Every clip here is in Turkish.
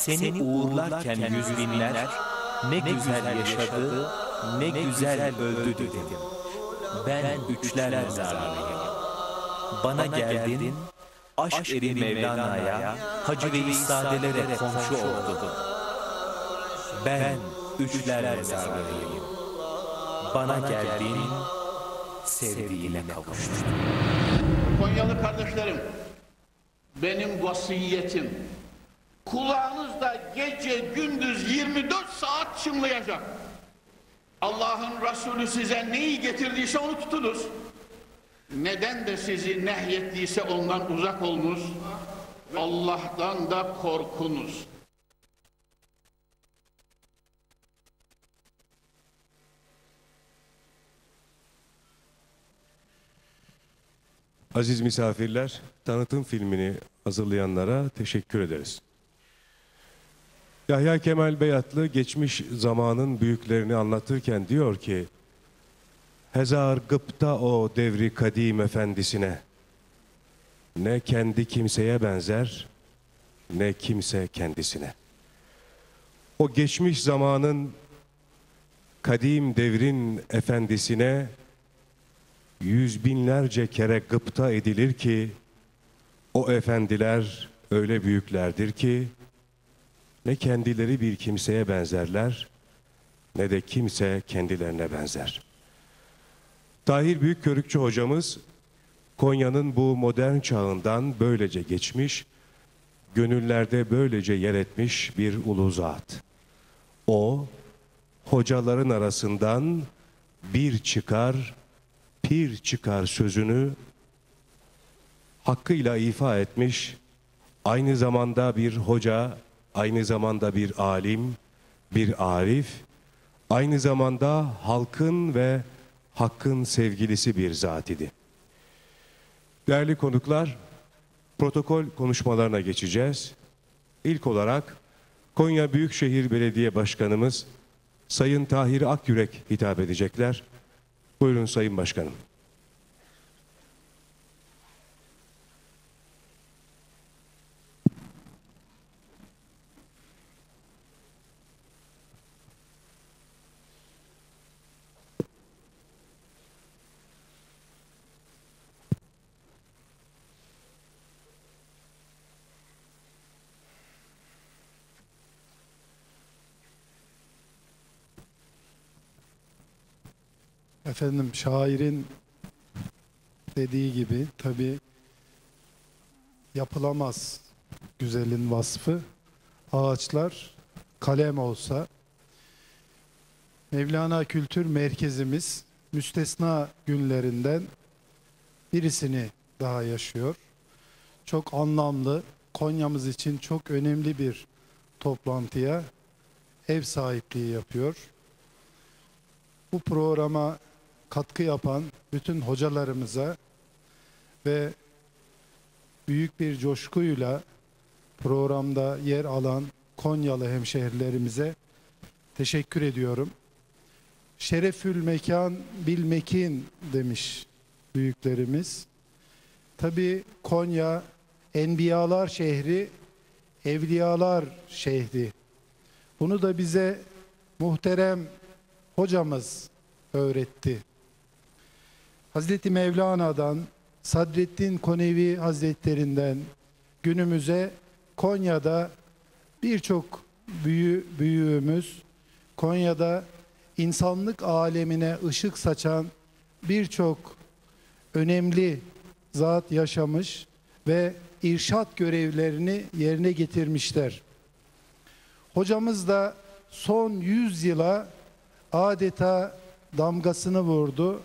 Seni uğurlarken yüz binler ne güzel yaşadı, ne güzel öldü dedim. Ben üçler mezarlıyım. Bana geldin, aşk eri Mevlana'ya, Hacı ve İsadelere komşu oldun. Ben üçler mezarlıyım. Bana geldin, sevdiğine kavuştun. Konyalı kardeşlerim, benim vasiyetim, kulağınızda gece gündüz 24 saat çınlayacak. Allah'ın Resulü size neyi getirdiyse onu tutunuz. Neden de sizi nehyettiyse ondan uzak olunuz. Allah'tan da korkunuz. Aziz misafirler, tanıtım filmini hazırlayanlara teşekkür ederiz. Yahya Kemal Beyatlı geçmiş zamanın büyüklerini anlatırken diyor ki, Hezar gıpta o devri kadim efendisine, ne kendi kimseye benzer, ne kimse kendisine. O geçmiş zamanın kadim devrin efendisine yüz binlerce kere gıpta edilir ki o efendiler öyle büyüklerdir ki ne kendileri bir kimseye benzerler ne de kimse kendilerine benzer. Tahir Büyükkörükçü hocamız Konya'nın bu modern çağından böylece geçmiş, gönüllerde böylece yer etmiş bir ulu zat. O, hocaların arasından bir çıkar, pir çıkar sözünü hakkıyla ifa etmiş, aynı zamanda bir hoca, aynı zamanda bir alim, bir arif, aynı zamanda halkın ve hakkın sevgilisi bir zat idi. Değerli konuklar, protokol konuşmalarına geçeceğiz. İlk olarak Konya Büyükşehir Belediye Başkanımız Sayın Tahir Akyürek hitap edecekler. Buyurun Sayın Başkanım. Efendim şairin dediği gibi tabi yapılamaz güzelin vasfı. Ağaçlar kalem olsa Mevlana Kültür Merkezimiz müstesna günlerinden birisini daha yaşıyor. Çok anlamlı, Konya'mız için çok önemli bir toplantıya ev sahipliği yapıyor. Bu programa katkı yapan bütün hocalarımıza ve büyük bir coşkuyla programda yer alan Konyalı hemşehrilerimize teşekkür ediyorum. Şerefül mekan bil mekin demiş büyüklerimiz. Tabi Konya enbiyalar şehri, evliyalar şehri. Bunu da bize muhterem hocamız öğretti. Hazreti Mevlana'dan, Sadreddin Konevi Hazretlerinden günümüze Konya'da birçok büyü, büyüğümüz, Konya'da insanlık alemine ışık saçan birçok önemli zat yaşamış ve irşat görevlerini yerine getirmişler. Hocamız da son 100 yıla adeta damgasını vurdu.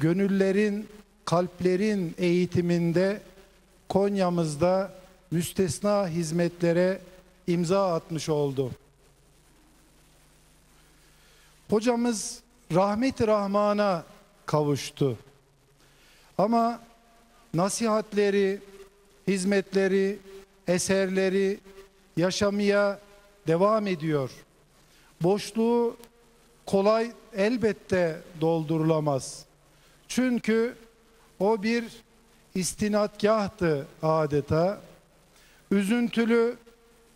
Gönüllerin, kalplerin eğitiminde Konya'mızda müstesna hizmetlere imza atmış oldu. Hocamız rahmet-i rahmana kavuştu. Ama nasihatleri, hizmetleri, eserleri yaşamaya devam ediyor. Boşluğu kolay elbette doldurulamaz. Çünkü o bir istinadgahtı adeta. Üzüntülü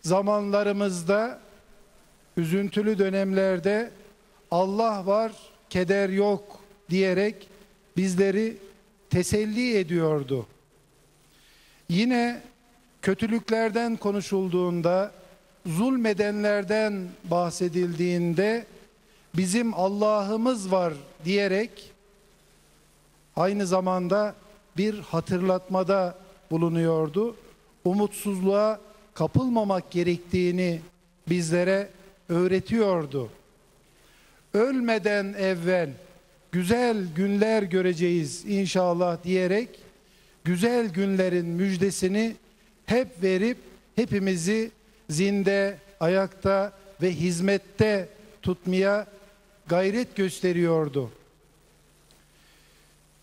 zamanlarımızda üzüntülü dönemlerde Allah var, keder yok diyerek bizleri teselli ediyordu. Yine kötülüklerden konuşulduğunda, zulmedenlerden bahsedildiğinde bizim Allah'ımız var diyerek aynı zamanda bir hatırlatmada bulunuyordu. Umutsuzluğa kapılmamak gerektiğini bizlere öğretiyordu. Ölmeden evvel güzel günler göreceğiz inşallah diyerek güzel günlerin müjdesini hep verip hepimizi zinde, ayakta ve hizmette tutmaya gayret gösteriyordu.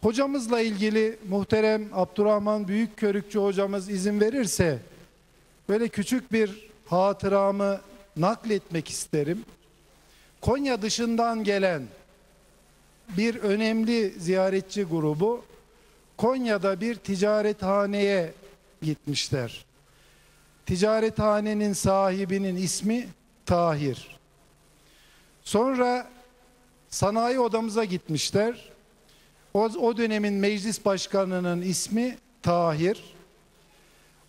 Hocamızla ilgili muhterem Abdurrahman Büyükkörükçü hocamız izin verirse böyle küçük bir hatıramı nakletmek isterim. Konya dışından gelen bir önemli ziyaretçi grubu Konya'da bir ticarethaneye gitmişler. Ticarethanenin sahibinin ismi Tahir. Sonra sanayi odamıza gitmişler. O, o dönemin meclis başkanının ismi Tahir.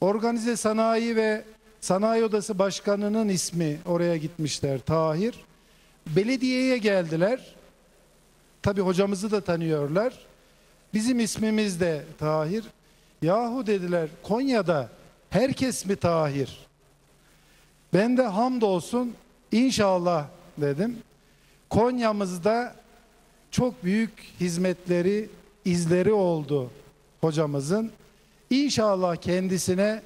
Organize sanayi ve sanayi odası başkanının ismi oraya gitmişler Tahir. Belediyeye geldiler. Tabi hocamızı da tanıyorlar. Bizim ismimiz de Tahir. Yahu dediler Konya'da herkes mi Tahir? Ben de hamdolsun inşallah dedim. Konya'mızda çok büyük hizmetleri, izleri oldu hocamızın. İnşallah kendisine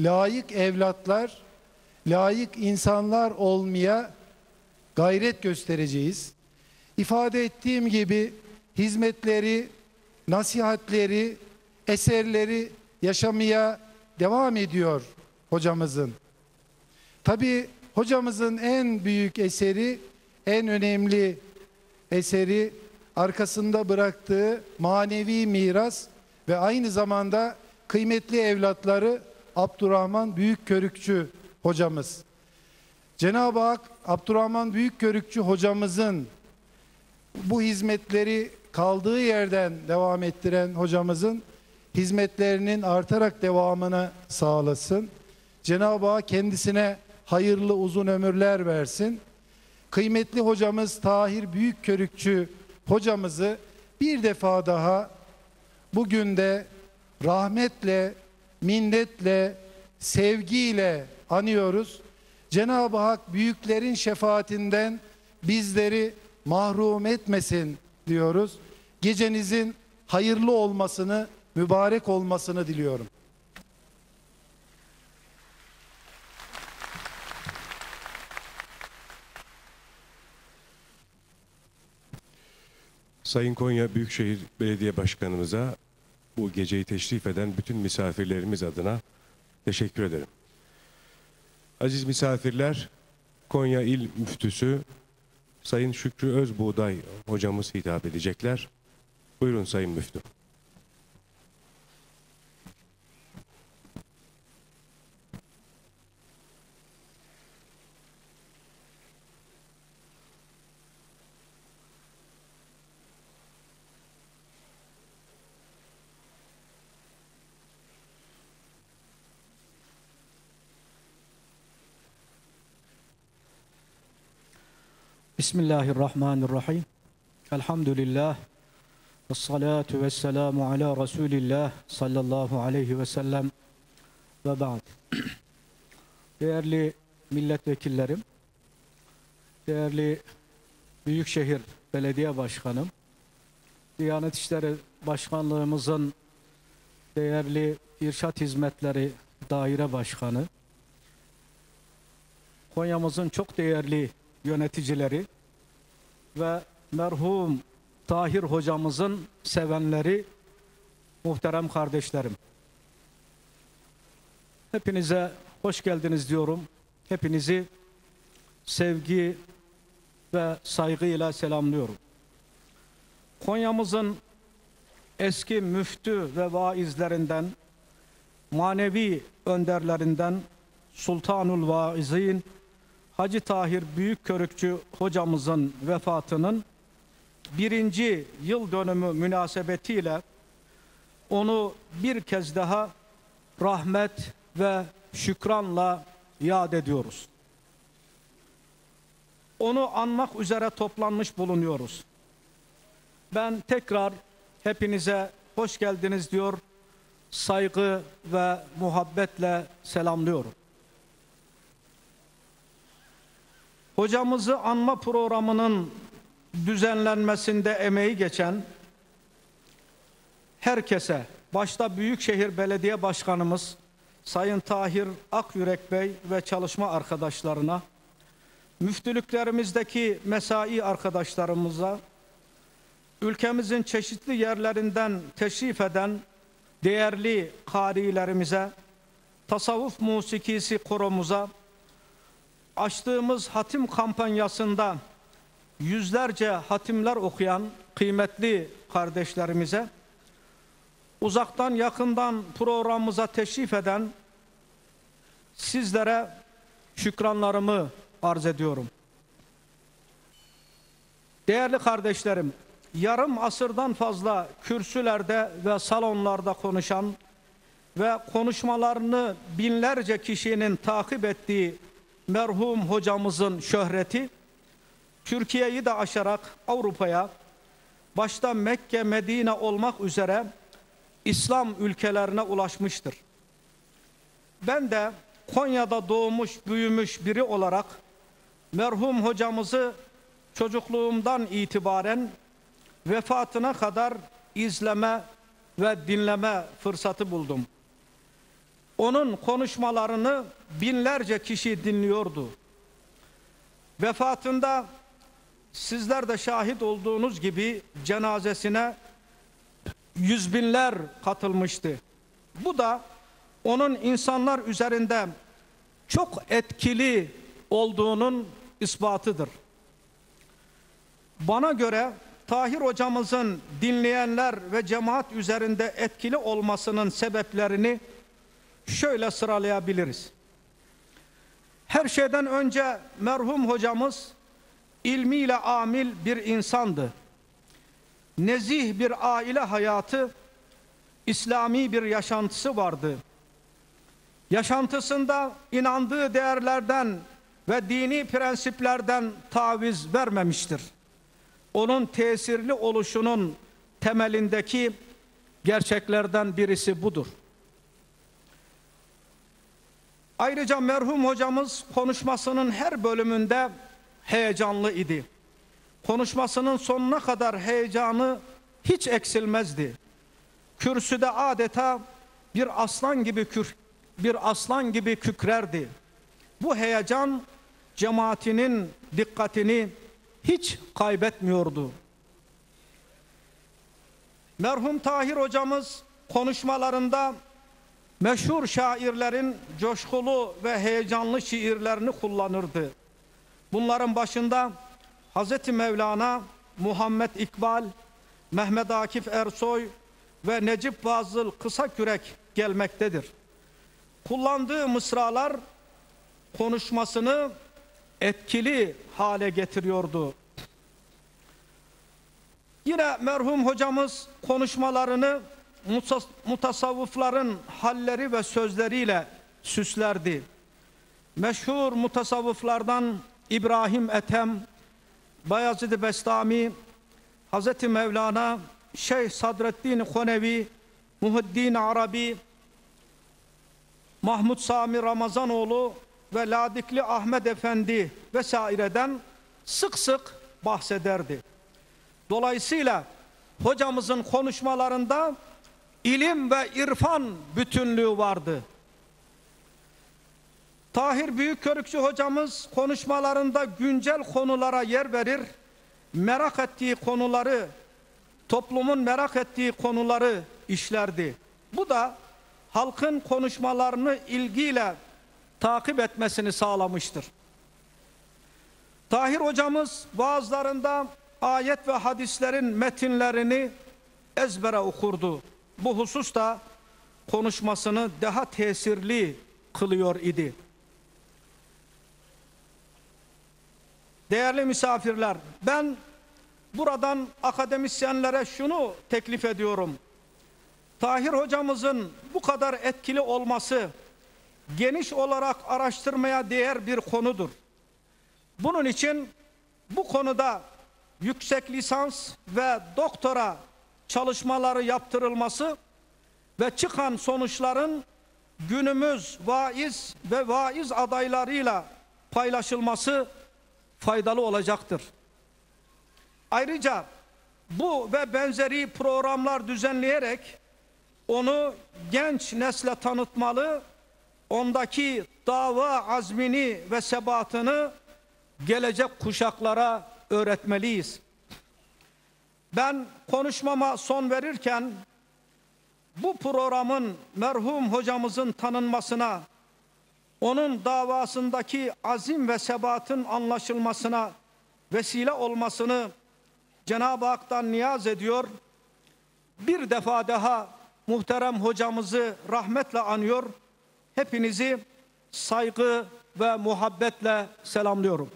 layık evlatlar, layık insanlar olmaya gayret göstereceğiz. İfade ettiğim gibi hizmetleri, nasihatleri, eserleri yaşamaya devam ediyor hocamızın. Tabi hocamızın en büyük eseri, en önemli eseri arkasında bıraktığı manevi miras ve aynı zamanda kıymetli evlatları Abdurrahman Büyükkörükçü hocamız. Cenab-ı Hak Abdurrahman Büyükkörükçü hocamızın bu hizmetleri kaldığı yerden devam ettiren hocamızın hizmetlerinin artarak devamını sağlasın. Cenab-ı Hak kendisine hayırlı uzun ömürler versin. Kıymetli hocamız Tahir Büyükkörükçü hocamızı bir defa daha bugün de rahmetle, minnetle, sevgiyle anıyoruz. Cenab-ı Hak büyüklerin şefaatinden bizleri mahrum etmesin diyoruz. Gecenizin hayırlı olmasını, mübarek olmasını diliyorum. Sayın Konya Büyükşehir Belediye Başkanımıza bu geceyi teşrif eden bütün misafirlerimiz adına teşekkür ederim. Aziz misafirler, Konya İl Müftüsü Sayın Şükrü Özbuğday hocamız hitap edecekler. Buyurun Sayın Müftü. Bismillahirrahmanirrahim. Elhamdülillah. Ve salatu ve selamu ala Resulillah sallallahu aleyhi ve sellem ve ba'd. Değerli milletvekillerim, değerli Büyükşehir Belediye Başkanım, Diyanet İşleri Başkanlığımızın değerli İrşat Hizmetleri Daire Başkanı, Konya'mızın çok değerli yöneticileri ve merhum Tahir hocamızın sevenleri, muhterem kardeşlerim. Hepinize hoş geldiniz diyorum. Hepinizi sevgi ve saygıyla selamlıyorum. Konya'mızın eski müftü ve vaizlerinden, manevi önderlerinden Sultanul Vaizin Hacı Tahir Büyükkörükçü hocamızın vefatının birinci yıl dönümü münasebetiyle onu bir kez daha rahmet ve şükranla yad ediyoruz. Onu anmak üzere toplanmış bulunuyoruz. Ben tekrar hepinize hoş geldiniz diyor, saygı ve muhabbetle selamlıyorum. Hocamızı anma programının düzenlenmesinde emeği geçen herkese, başta Büyükşehir Belediye Başkanımız Sayın Tahir Akyürek Bey ve çalışma arkadaşlarına, müftülüklerimizdeki mesai arkadaşlarımıza, ülkemizin çeşitli yerlerinden teşrif eden değerli karilerimize, tasavvuf musikisi korumuza, açtığımız hatim kampanyasında yüzlerce hatimler okuyan kıymetli kardeşlerimize, uzaktan yakından programımıza teşrif eden sizlere şükranlarımı arz ediyorum. Değerli kardeşlerim, yarım asırdan fazla kürsülerde ve salonlarda konuşan ve konuşmalarını binlerce kişinin takip ettiği merhum hocamızın şöhreti Türkiye'yi de aşarak Avrupa'ya başta Mekke, Medine olmak üzere İslam ülkelerine ulaşmıştır. Ben de Konya'da doğmuş, büyümüş biri olarak merhum hocamızı çocukluğumdan itibaren vefatına kadar izleme ve dinleme fırsatı buldum. Onun konuşmalarını binlerce kişi dinliyordu. Vefatında sizler de şahit olduğunuz gibi cenazesine yüz binler katılmıştı. Bu da onun insanlar üzerinde çok etkili olduğunun ispatıdır. Bana göre Tahir hocamızın dinleyenler ve cemaat üzerinde etkili olmasının sebeplerini şöyle sıralayabiliriz. Her şeyden önce merhum hocamız ilmiyle amil bir insandı. Nezih bir aile hayatı, İslami bir yaşantısı vardı. Yaşantısında inandığı değerlerden ve dini prensiplerden taviz vermemiştir. Onun tesirli oluşunun temelindeki gerçeklerden birisi budur. Ayrıca merhum hocamız konuşmasının her bölümünde heyecanlı idi. Konuşmasının sonuna kadar heyecanı hiç eksilmezdi. Kürsüde adeta bir aslan gibi kür, bir aslan gibi kükrerdi. Bu heyecan cemaatinin dikkatini hiç kaybetmiyordu. Merhum Tahir hocamız konuşmalarında meşhur şairlerin coşkulu ve heyecanlı şiirlerini kullanırdı. Bunların başında Hazreti Mevlana, Muhammed İkbal, Mehmet Akif Ersoy ve Necip Fazıl Kısakürek gelmektedir. Kullandığı mısralar konuşmasını etkili hale getiriyordu. Yine merhum hocamız konuşmalarını mutasavvıfların halleri ve sözleriyle süslerdi. Meşhur mutasavvıflardan İbrahim Ethem, Bayezid Bestami, Hazreti Mevlana, Şeyh Sadreddin Konevi, Muhiddin Arabi, Mahmud Sami Ramazanoğlu ve Ladikli Ahmet Efendi vesaireden sık sık bahsederdi. Dolayısıyla hocamızın konuşmalarında ilim ve irfan bütünlüğü vardı. Tahir Büyükkörükçü hocamız konuşmalarında güncel konulara yer verir, merak ettiği konuları, toplumun merak ettiği konuları işlerdi. Bu da halkın konuşmalarını ilgiyle takip etmesini sağlamıştır. Tahir hocamız vaazlarında ayet ve hadislerin metinlerini ezbere okurdu bu hususta konuşmasını daha tesirli kılıyor idi. Değerli misafirler, ben buradan akademisyenlere şunu teklif ediyorum. Tahir hocamızın bu kadar etkili olması geniş olarak araştırmaya değer bir konudur. Bunun için bu konuda yüksek lisans ve doktora çalışmaları yaptırılması ve çıkan sonuçların günümüz vaiz ve vaiz adaylarıyla paylaşılması faydalı olacaktır. Ayrıca bu ve benzeri programlar düzenleyerek onu genç nesle tanıtmalı, ondaki dava azmini ve sebatını gelecek kuşaklara öğretmeliyiz. Ben konuşmama son verirken bu programın merhum hocamızın tanınmasına, onun davasındaki azim ve sebatın anlaşılmasına vesile olmasını Cenab-ı Hak'tan niyaz ediyor. Bir defa daha muhterem hocamızı rahmetle anıyor. Hepinizi saygı ve muhabbetle selamlıyorum.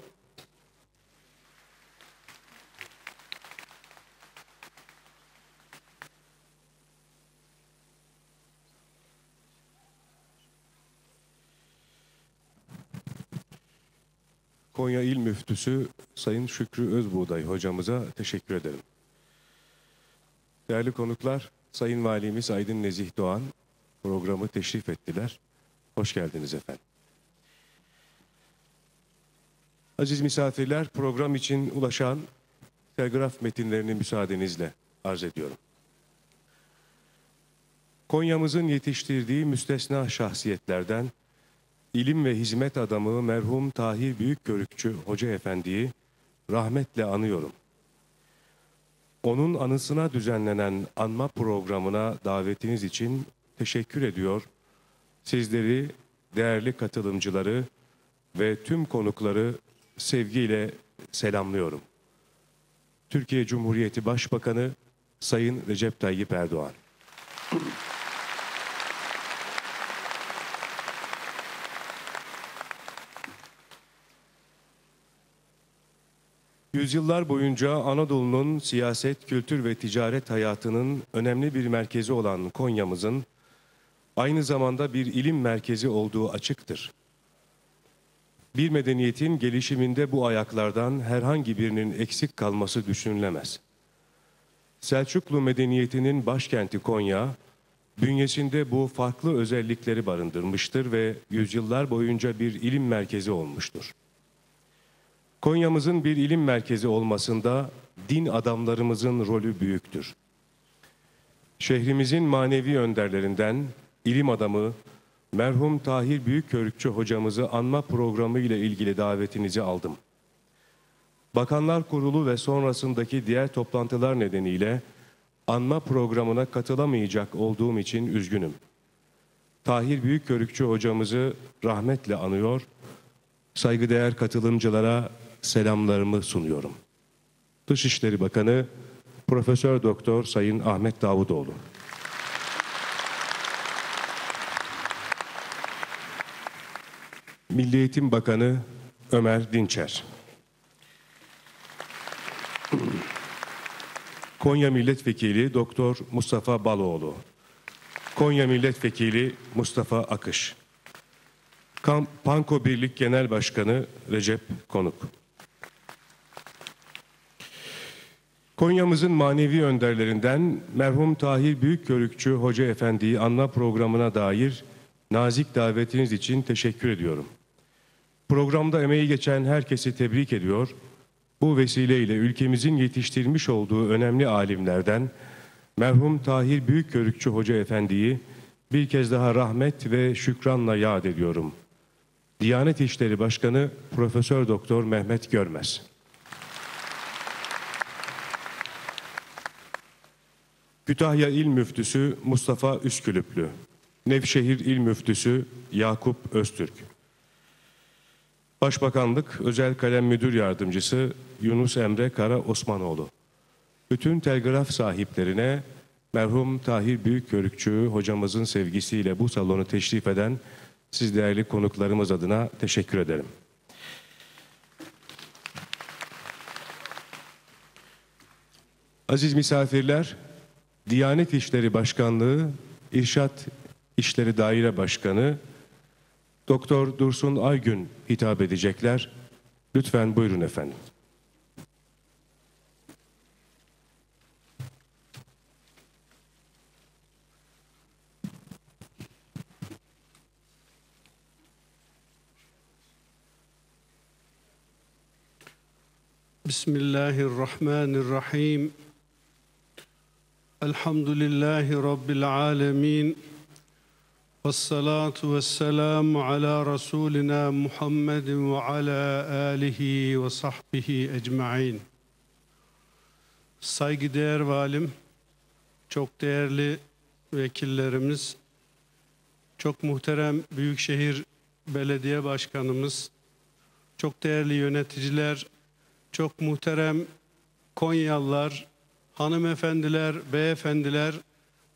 Konya İl Müftüsü Sayın Şükrü Özbuğday hocamıza teşekkür ederim. Değerli konuklar, Sayın Valimiz Aydın Nezih Doğan programı teşrif ettiler. Hoş geldiniz efendim. Aziz misafirler, program için ulaşan telgraf metinlerini müsaadenizle arz ediyorum. Konya'mızın yetiştirdiği müstesna şahsiyetlerden ilim ve hizmet adamı merhum Tahir Büyükkörükçü Hoca Efendi'yi rahmetle anıyorum. Onun anısına düzenlenen anma programına davetiniz için teşekkür ediyor. Sizleri, değerli katılımcıları ve tüm konukları sevgiyle selamlıyorum. Türkiye Cumhuriyeti Başbakanı Sayın Recep Tayyip Erdoğan. Yüzyıllar boyunca Anadolu'nun siyaset, kültür ve ticaret hayatının önemli bir merkezi olan Konya'mızın aynı zamanda bir ilim merkezi olduğu açıktır. Bir medeniyetin gelişiminde bu ayaklardan herhangi birinin eksik kalması düşünülemez. Selçuklu medeniyetinin başkenti Konya, bünyesinde bu farklı özellikleri barındırmıştır ve yüzyıllar boyunca bir ilim merkezi olmuştur. Konya'mızın bir ilim merkezi olmasında din adamlarımızın rolü büyüktür. Şehrimizin manevi önderlerinden ilim adamı merhum Tahir Büyükkörükçü hocamızı anma programı ile ilgili davetinizi aldım. Bakanlar Kurulu ve sonrasındaki diğer toplantılar nedeniyle anma programına katılamayacak olduğum için üzgünüm. Tahir Büyükkörükçü hocamızı rahmetle anıyor, saygıdeğer katılımcılara selamlarımı sunuyorum. Dışişleri Bakanı Profesör Doktor Sayın Ahmet Davutoğlu. Milli Eğitim Bakanı Ömer Dinçer. Konya Milletvekili Doktor Mustafa Baloğlu. Konya Milletvekili Mustafa Akış. Panko Birlik Genel Başkanı Recep Konuk. Konya'mızın manevi önderlerinden merhum Tahir Büyükkörükçü Hoca Efendi'yi anma programına dair nazik davetiniz için teşekkür ediyorum. Programda emeği geçen herkesi tebrik ediyor. Bu vesileyle ülkemizin yetiştirmiş olduğu önemli alimlerden merhum Tahir Büyükkörükçü Hoca Efendi'yi bir kez daha rahmet ve şükranla yad ediyorum. Diyanet İşleri Başkanı Profesör Doktor Mehmet Görmez. Kütahya İl Müftüsü Mustafa Üskülüplü, Nevşehir İl Müftüsü Yakup Öztürk, Başbakanlık Özel Kalem Müdür Yardımcısı Yunus Emre Kara Osmanoğlu, bütün telgraf sahiplerine merhum Tahir Büyükkörükçü hocamızın sevgisiyle bu salonu teşrif eden siz değerli konuklarımız adına teşekkür ederim. Aziz misafirler, Diyanet İşleri Başkanlığı, İrşat İşleri Daire Başkanı Doktor Dursun Aygün hitap edecekler. Lütfen buyurun efendim. Bismillahirrahmanirrahim. Rabbil alemin. Vessalatu vesselamu ala Resulina Muhammedin ve ala alihi ve sahbihi ecmain. Saygıdeğer valim, çok değerli vekillerimiz, çok muhterem Büyükşehir Belediye Başkanımız, çok değerli yöneticiler, çok muhterem Konyalılar, hanımefendiler, beyefendiler,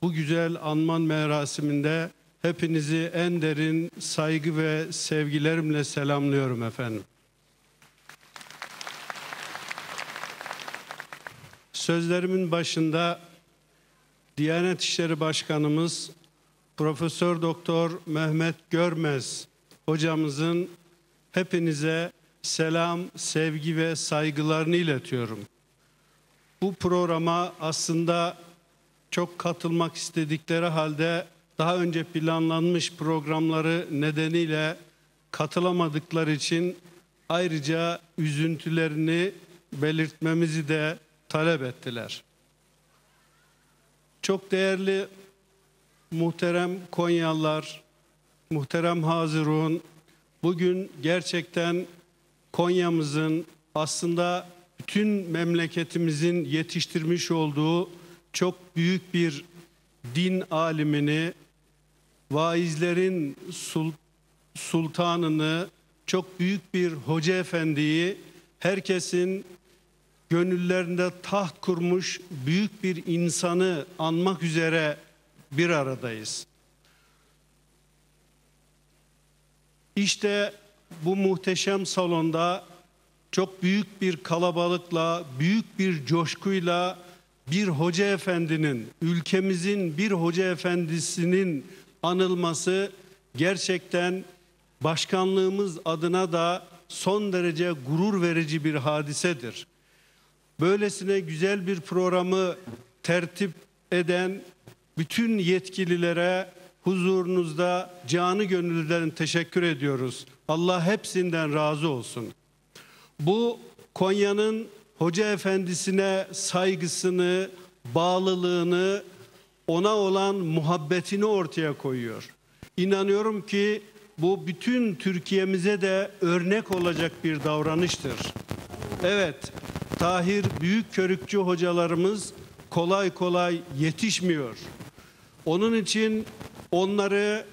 bu güzel anman merasiminde hepinizi en derin saygı ve sevgilerimle selamlıyorum efendim. Sözlerimin başında Diyanet İşleri Başkanımız Profesör Doktor Mehmet Görmez hocamızın hepinize selam, sevgi ve saygılarını iletiyorum. Bu programa aslında çok katılmak istedikleri halde daha önce planlanmış programları nedeniyle katılamadıkları için ayrıca üzüntülerini belirtmemizi de talep ettiler. Çok değerli muhterem Konyalılar, muhterem Hazirun, bugün gerçekten Konya'mızın aslında bütün memleketimizin yetiştirmiş olduğu çok büyük bir din alimini, vaizlerin sul sultanını, çok büyük bir hoca efendiyi, herkesin gönüllerinde taht kurmuş büyük bir insanı anmak üzere bir aradayız. İşte bu muhteşem salonda çok büyük bir kalabalıkla, büyük bir coşkuyla bir hoca efendinin, ülkemizin bir hoca efendisinin anılması gerçekten başkanlığımız adına da son derece gurur verici bir hadisedir. Böylesine güzel bir programı tertip eden bütün yetkililere huzurunuzda canı gönülden teşekkür ediyoruz. Allah hepsinden razı olsun. Bu Konya'nın hoca efendisine saygısını, bağlılığını, ona olan muhabbetini ortaya koyuyor. İnanıyorum ki bu bütün Türkiye'mize de örnek olacak bir davranıştır. Evet, Tahir Büyük Körükçü hocalarımız kolay kolay yetişmiyor. Onun için onları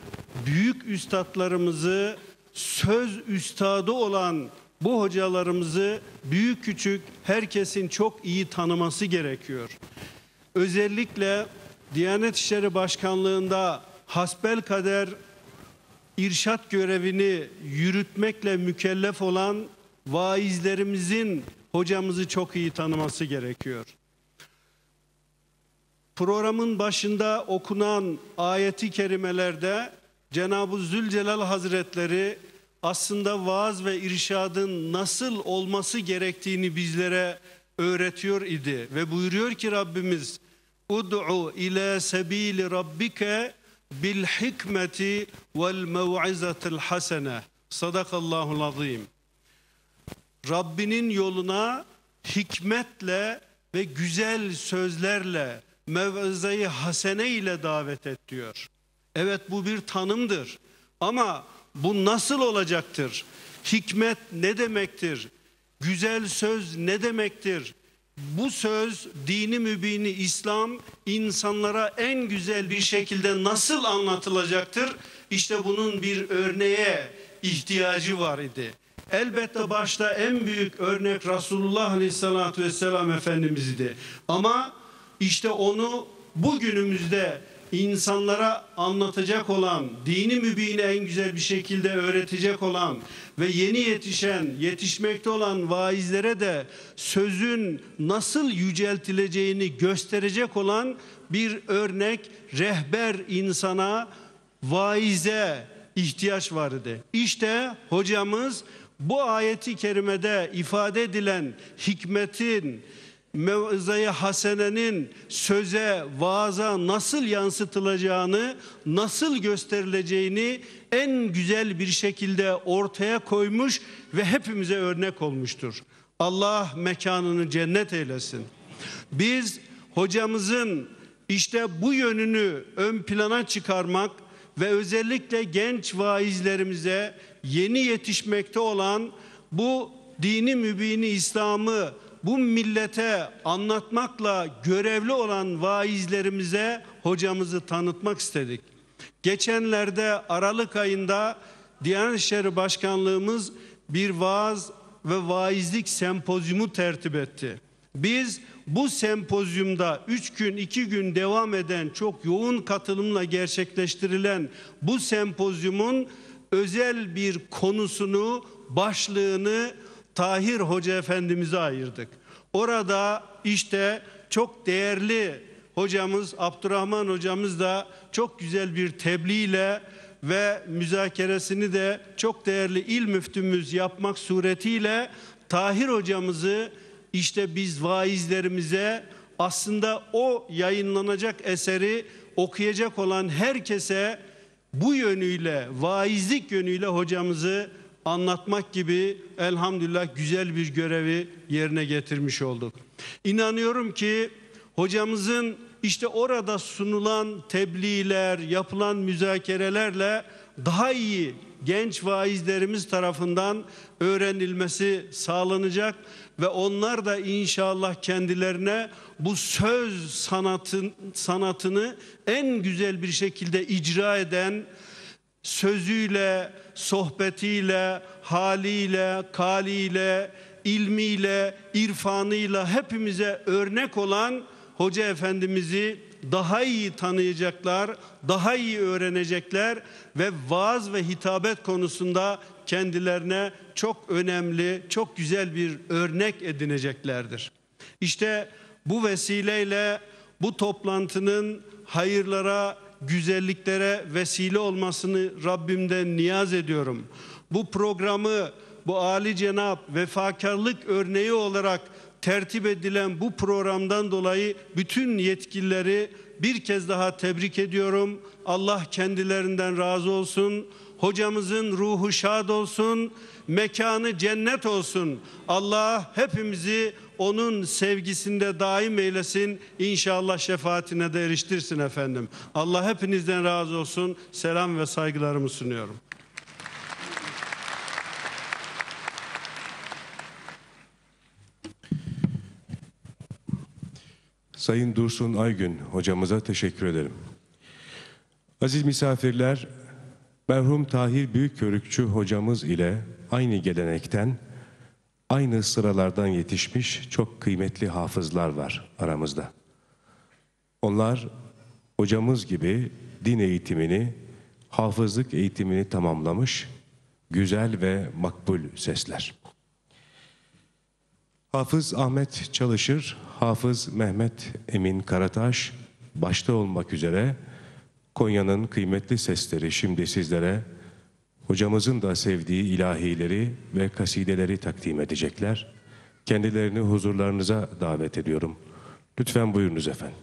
büyük üstadlarımızı söz üstadı olan bu hocalarımızı büyük küçük herkesin çok iyi tanıması gerekiyor. Özellikle Diyanet İşleri Başkanlığında hasbel kader irşat görevini yürütmekle mükellef olan vaizlerimizin hocamızı çok iyi tanıması gerekiyor. Programın başında okunan ayeti kerimelerde Cenab-ı Zülcelal Hazretleri aslında vaaz ve irşadın nasıl olması gerektiğini bizlere öğretiyor idi ve buyuruyor ki Rabbimiz Ud'u ila sebili rabbike bil hikmeti vel mev'izatil hasene. Sadakallahul azim. Rabbinin yoluna hikmetle ve güzel sözlerle mev'izayı hasene ile davet et diyor. Evet bu bir tanımdır. Ama bu nasıl olacaktır? Hikmet ne demektir? Güzel söz ne demektir? Bu söz dini mübini İslam insanlara en güzel bir şekilde nasıl anlatılacaktır? İşte bunun bir örneğe ihtiyacı var idi. Elbette başta en büyük örnek Resulullah Aleyhisselatü Vesselam Efendimiz idi. Ama işte onu bugünümüzde insanlara anlatacak olan, dini mübini en güzel bir şekilde öğretecek olan ve yeni yetişen, yetişmekte olan vaizlere de sözün nasıl yüceltileceğini gösterecek olan bir örnek, rehber insana, vaize ihtiyaç vardı. İşte hocamız bu ayeti kerimede ifade edilen hikmetin, mevzayı hasenenin söze, vaaza nasıl yansıtılacağını, nasıl gösterileceğini en güzel bir şekilde ortaya koymuş ve hepimize örnek olmuştur. Allah mekanını cennet eylesin. Biz hocamızın işte bu yönünü ön plana çıkarmak ve özellikle genç vaizlerimize yeni yetişmekte olan bu dini mübini İslam'ı bu millete anlatmakla görevli olan vaizlerimize hocamızı tanıtmak istedik. Geçenlerde Aralık ayında Diyanet İşleri Başkanlığımız bir vaaz ve vaizlik sempozyumu tertip etti. Biz bu sempozyumda üç gün iki gün devam eden çok yoğun katılımla gerçekleştirilen bu sempozyumun özel bir konusunu başlığını Tahir Hoca Efendimiz'e ayırdık. Orada işte çok değerli hocamız Abdurrahman hocamız da çok güzel bir tebliğ ve müzakeresini de çok değerli il müftümüz yapmak suretiyle Tahir hocamızı işte biz vaizlerimize aslında o yayınlanacak eseri okuyacak olan herkese bu yönüyle vaizlik yönüyle hocamızı anlatmak gibi elhamdülillah güzel bir görevi yerine getirmiş olduk. İnanıyorum ki hocamızın işte orada sunulan tebliğler, yapılan müzakerelerle daha iyi genç vaizlerimiz tarafından öğrenilmesi sağlanacak ve onlar da inşallah kendilerine bu söz sanatın sanatını en güzel bir şekilde icra eden sözüyle, sohbetiyle, haliyle, kaliyle, ilmiyle, irfanıyla hepimize örnek olan Hoca Efendimiz'i daha iyi tanıyacaklar, daha iyi öğrenecekler ve vaaz ve hitabet konusunda kendilerine çok önemli, çok güzel bir örnek edineceklerdir. İşte bu vesileyle bu toplantının hayırlara, güzelliklere vesile olmasını Rabbimden niyaz ediyorum. Bu programı bu Ali Cenab vefakarlık örneği olarak tertip edilen bu programdan dolayı bütün yetkilileri bir kez daha tebrik ediyorum. Allah kendilerinden razı olsun. Hocamızın ruhu şad olsun. Mekanı cennet olsun. Allah hepimizi onun sevgisinde daim eylesin. İnşallah şefaatine de eriştirsin efendim. Allah hepinizden razı olsun. Selam ve saygılarımı sunuyorum. Sayın Dursun Aygün hocamıza teşekkür ederim. Aziz misafirler, merhum Tahir Büyükkörükçü hocamız ile aynı gelenekten, aynı sıralardan yetişmiş çok kıymetli hafızlar var aramızda. Onlar hocamız gibi din eğitimini, hafızlık eğitimini tamamlamış güzel ve makbul sesler. Hafız Ahmet Çalışır, Hafız Mehmet Emin Karataş başta olmak üzere Konya'nın kıymetli sesleri şimdi sizlere hocamızın da sevdiği ilahileri ve kasideleri takdim edecekler. Kendilerini huzurlarınıza davet ediyorum. Lütfen buyurunuz efendim.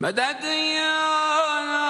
مدد يا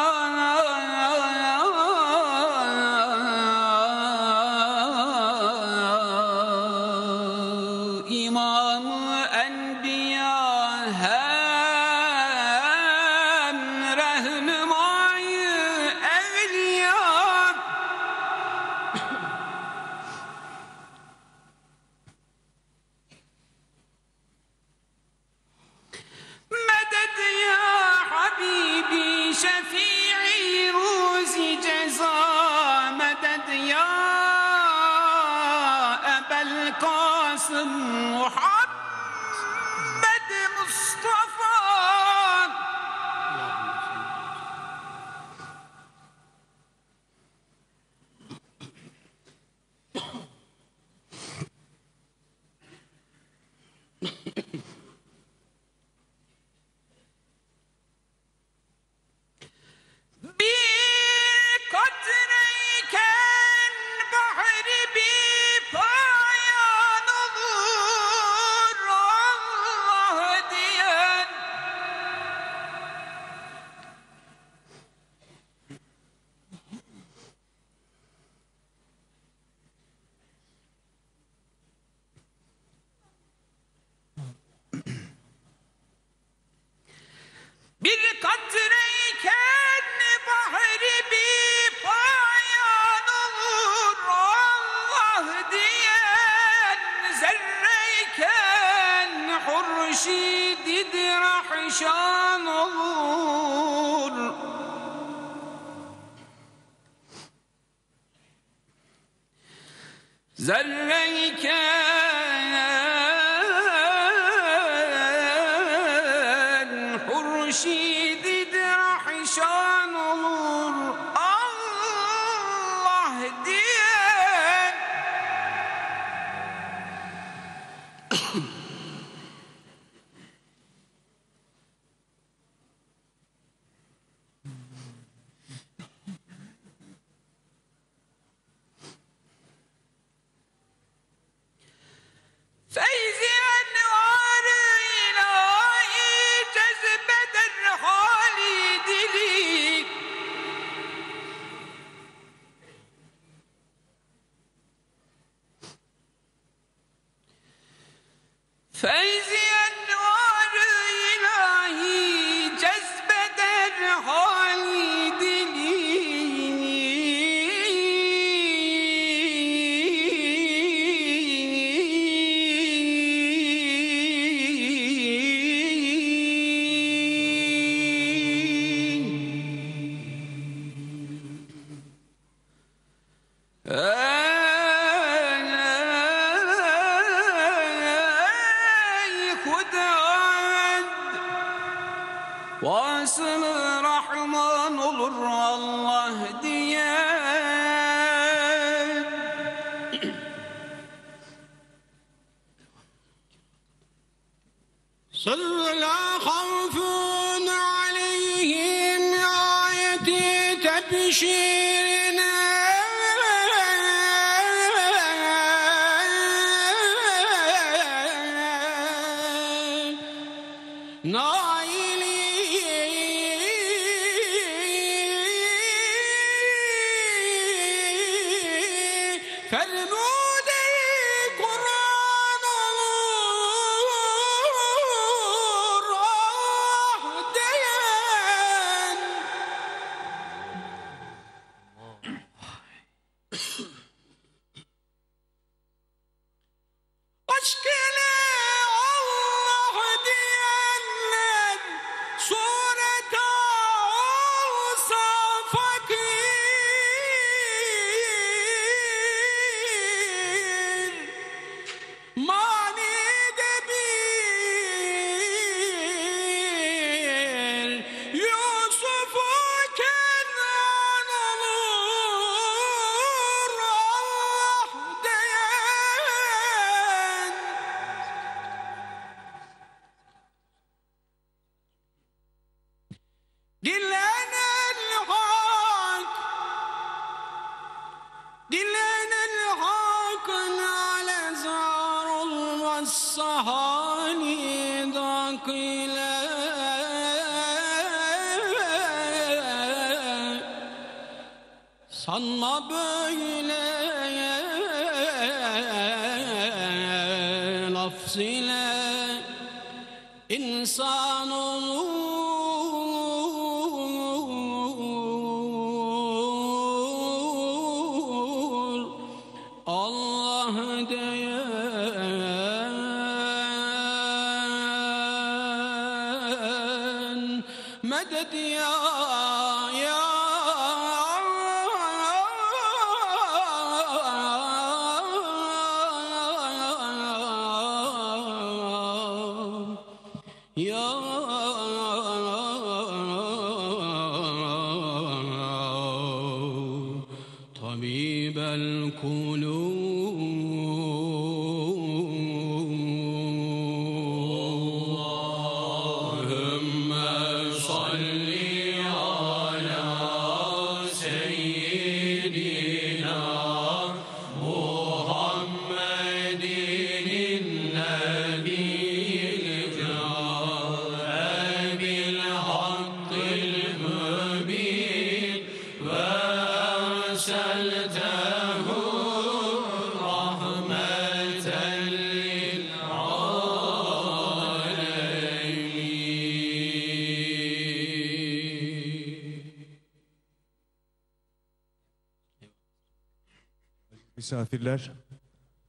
Misafirler,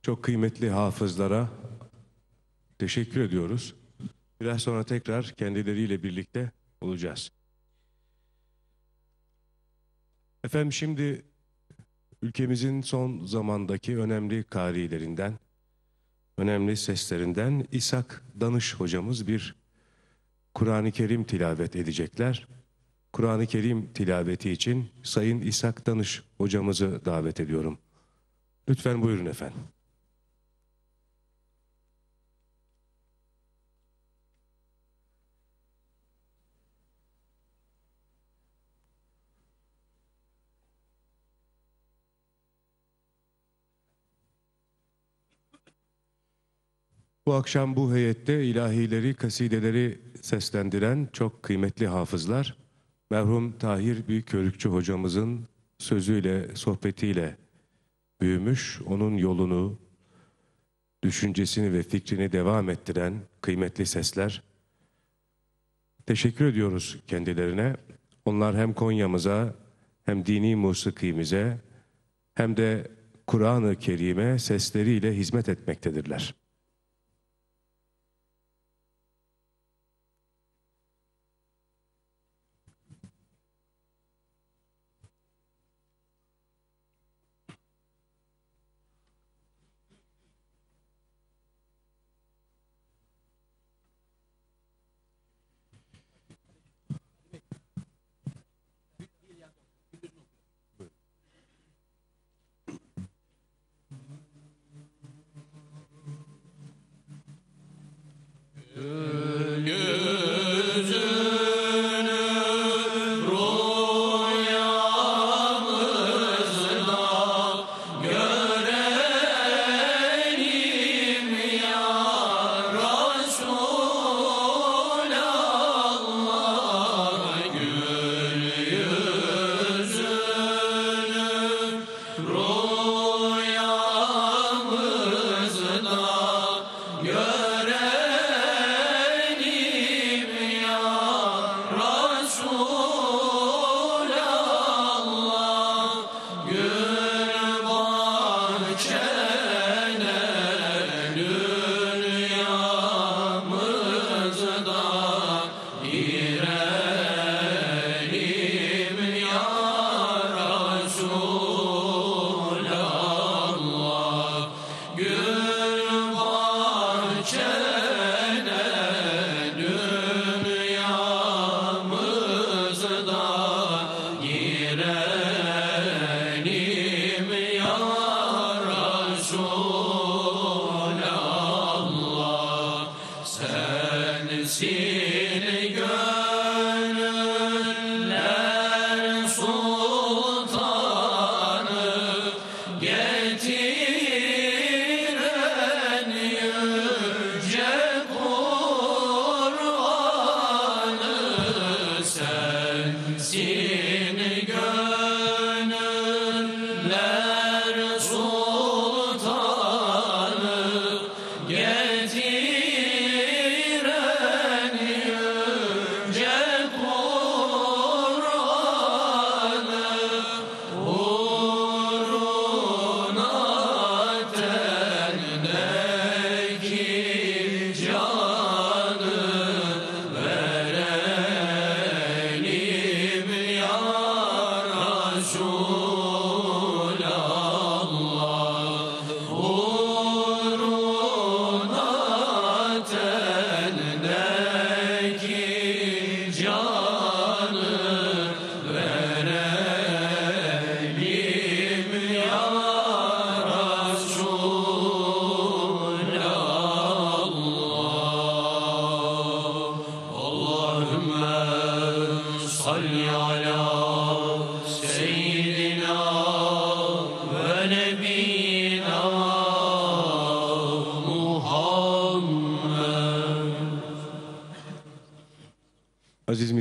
çok kıymetli hafızlara teşekkür ediyoruz. Biraz sonra tekrar kendileriyle birlikte olacağız. Efendim şimdi ülkemizin son zamandaki önemli karilerinden, önemli seslerinden İshak Danış hocamız bir Kur'an-ı Kerim tilavet edecekler. Kur'an-ı Kerim tilaveti için Sayın İshak Danış hocamızı davet ediyorum. Lütfen buyurun efendim. Bu akşam bu heyette ilahileri, kasideleri seslendiren çok kıymetli hafızlar, merhum Tahir Büyükkörükçü hocamızın sözüyle, sohbetiyle büyümüş, onun yolunu, düşüncesini ve fikrini devam ettiren kıymetli sesler. Teşekkür ediyoruz kendilerine. Onlar hem Konya'mıza hem dini musikimize hem de Kur'an-ı Kerim'e sesleriyle hizmet etmektedirler.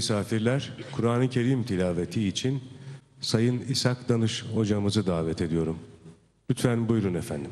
Misafirler, Kur'an-ı Kerim tilaveti için Sayın İshak Danış hocamızı davet ediyorum. Lütfen buyurun efendim.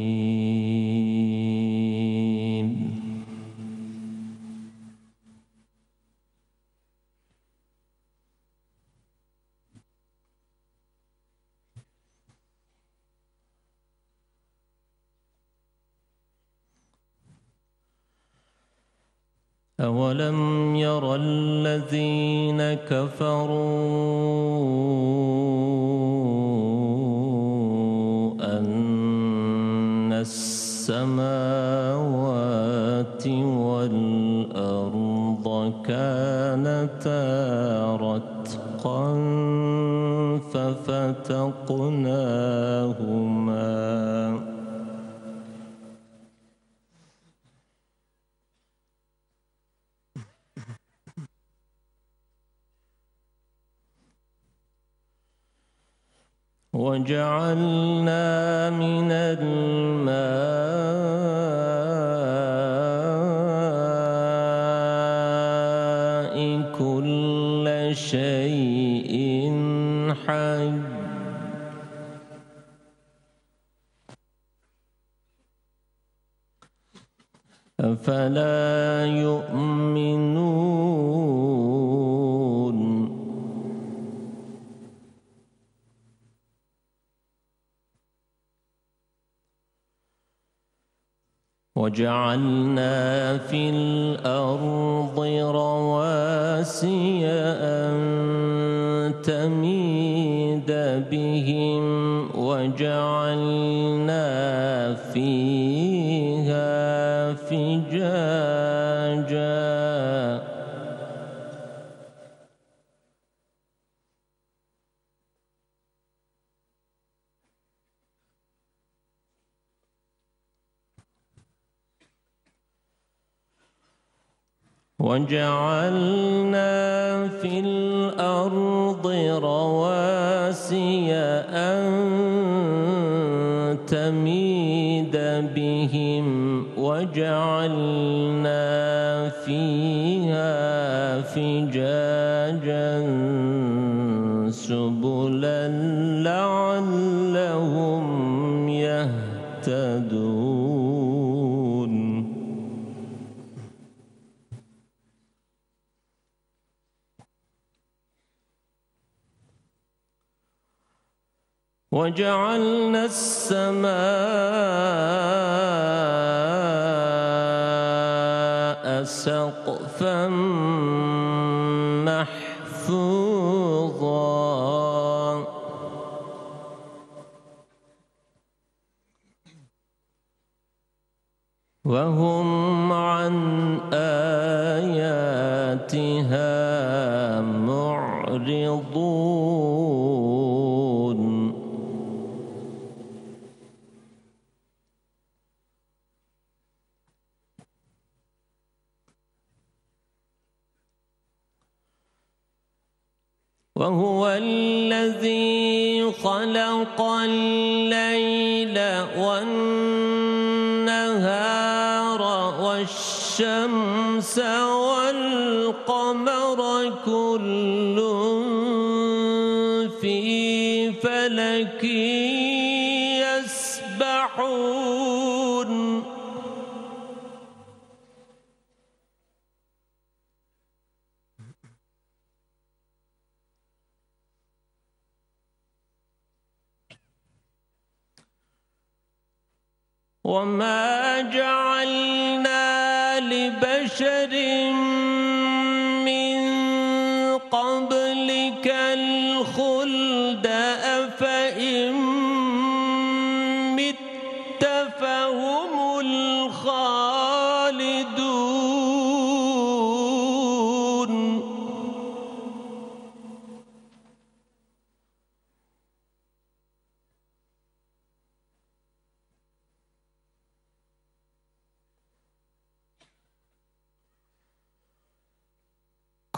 أولم ير الذين كفروا وجعلنا في الأرض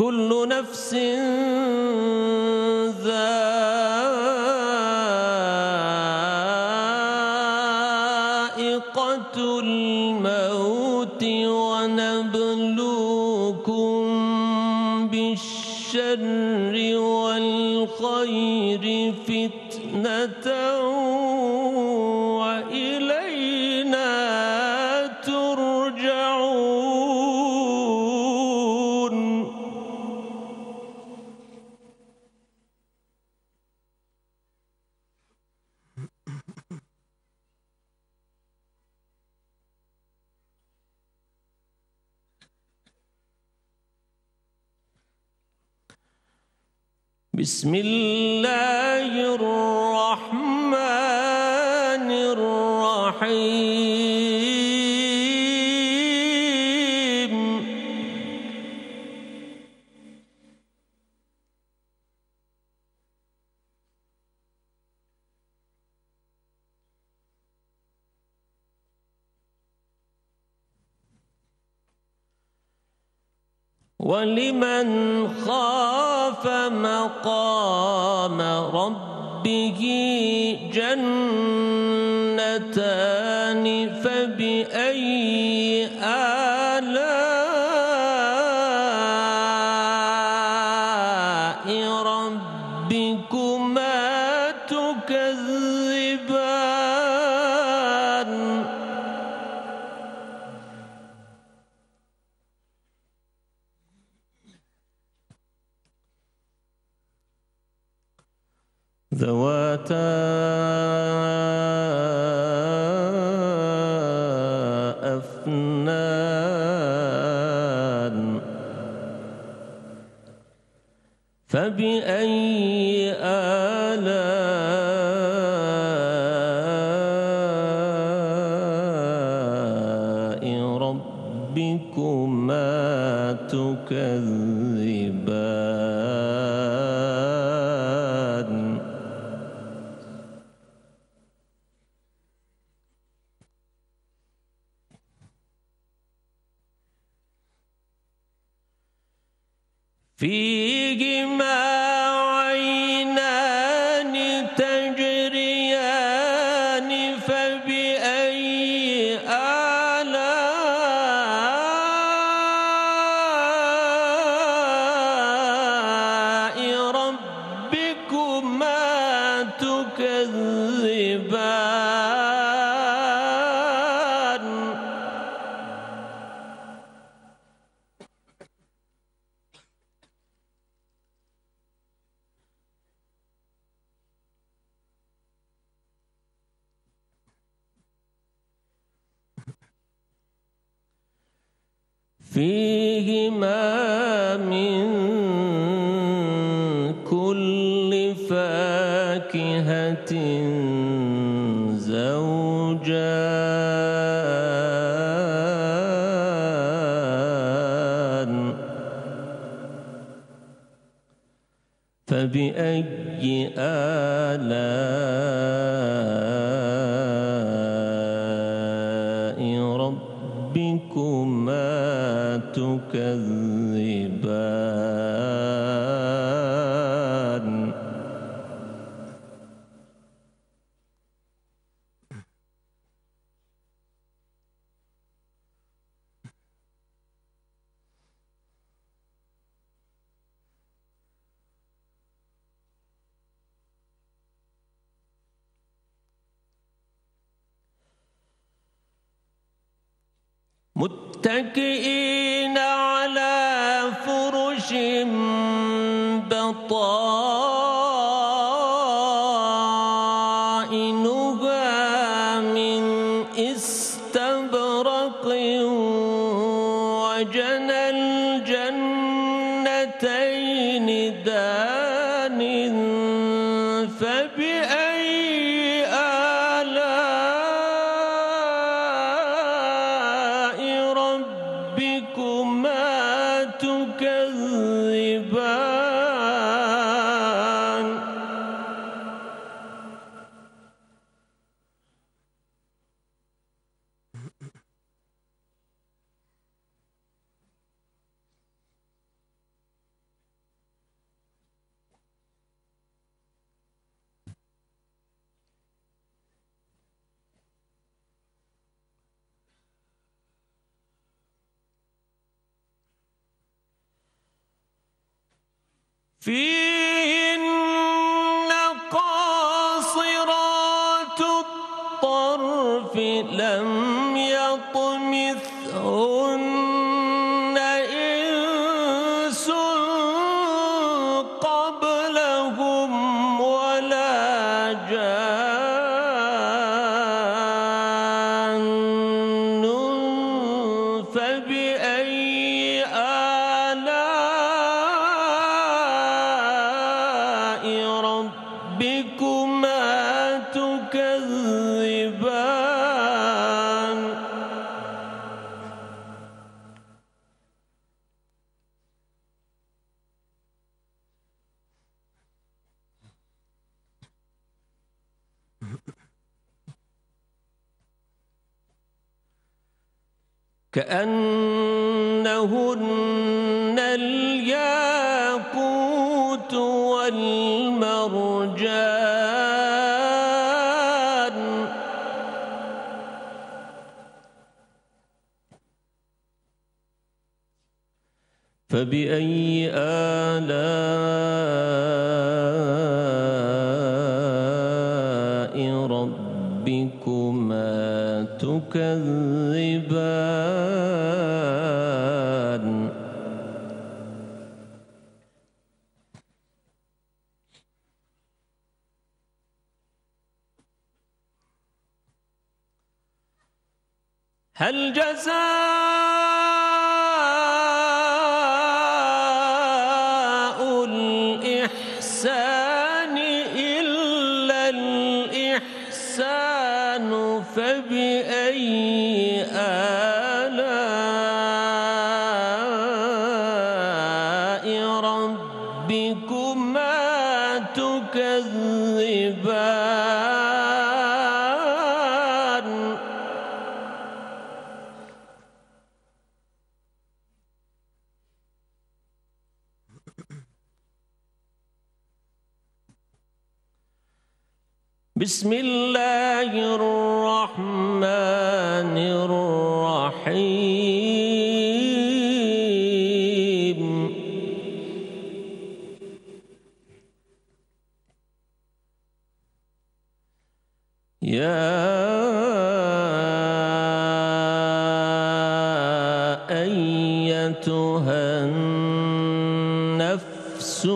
كل نفس بسم الله ربكما تكذبان. مت متكئين على فرش بطائنها النفس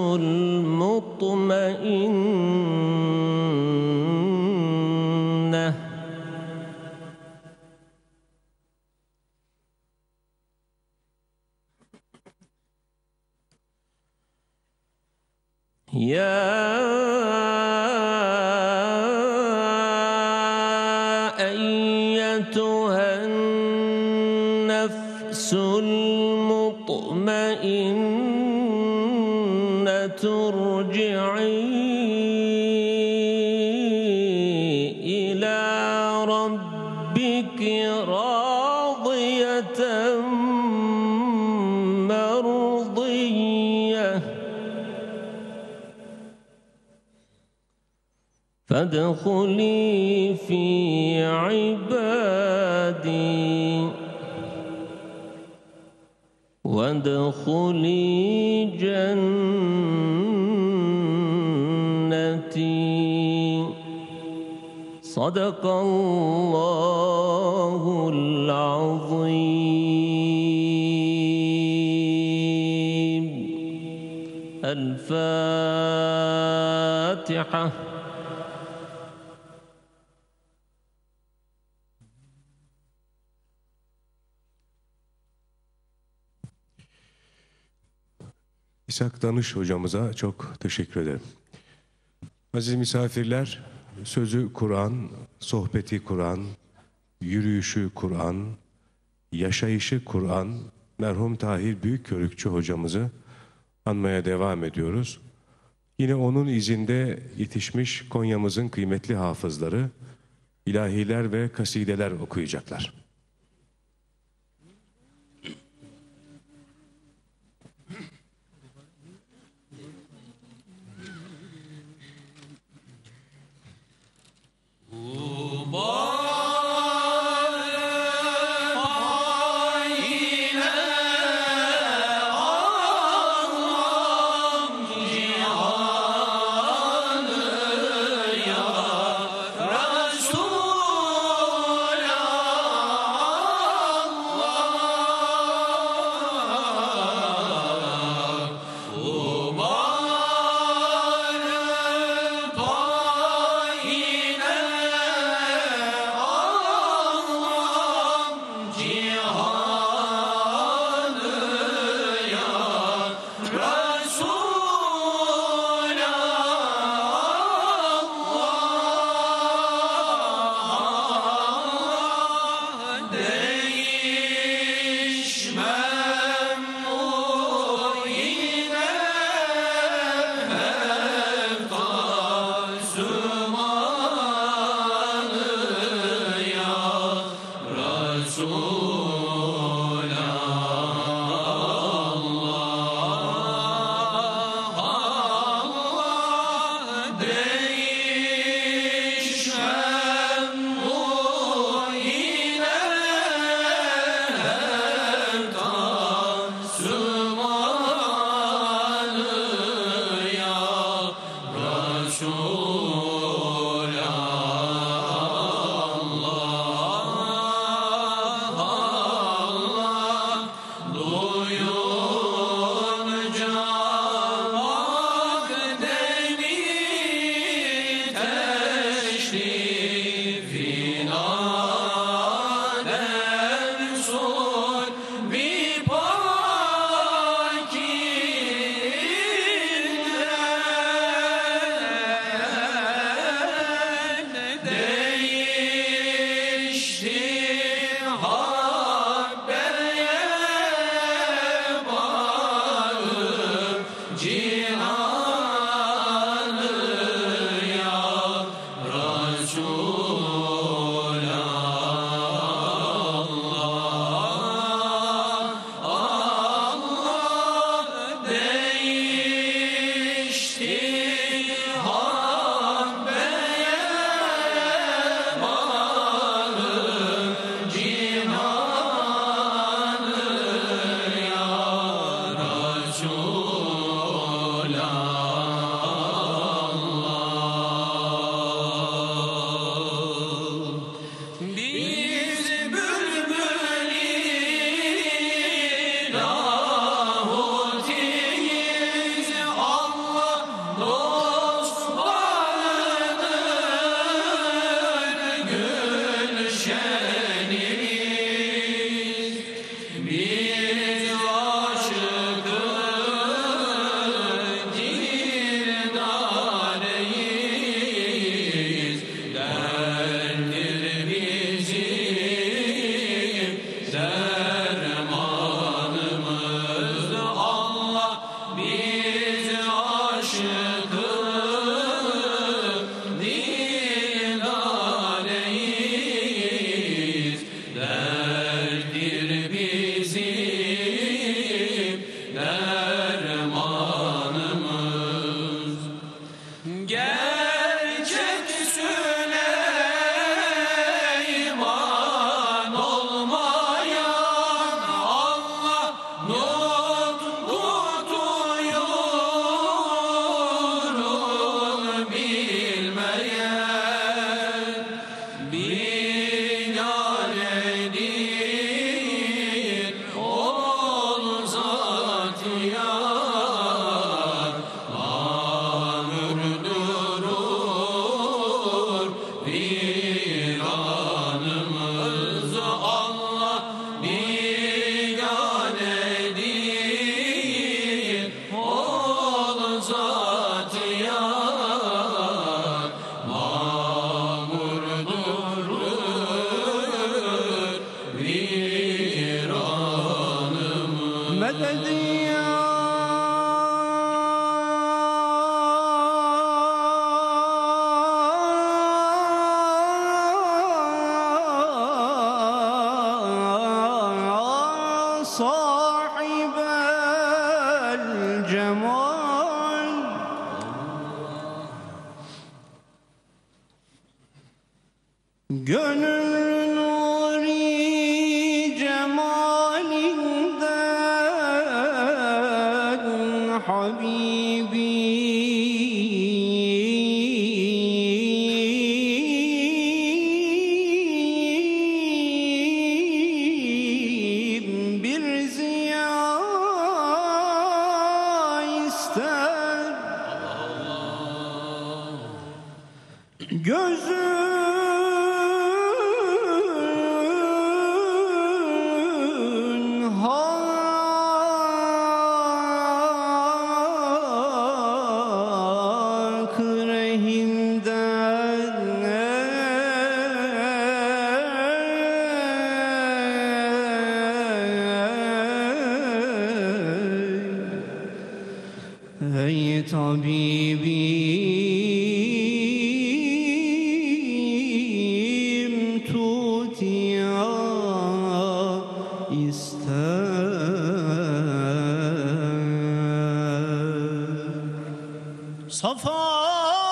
Danış hocamıza çok teşekkür ederim. Aziz misafirler, sözü Kur'an, sohbeti Kur'an, yürüyüşü Kur'an, yaşayışı Kur'an, merhum Tahir Büyükkörükçü hocamızı anmaya devam ediyoruz. Yine onun izinde yetişmiş Konya'mızın kıymetli hafızları, ilahiler ve kasideler okuyacaklar. Oh.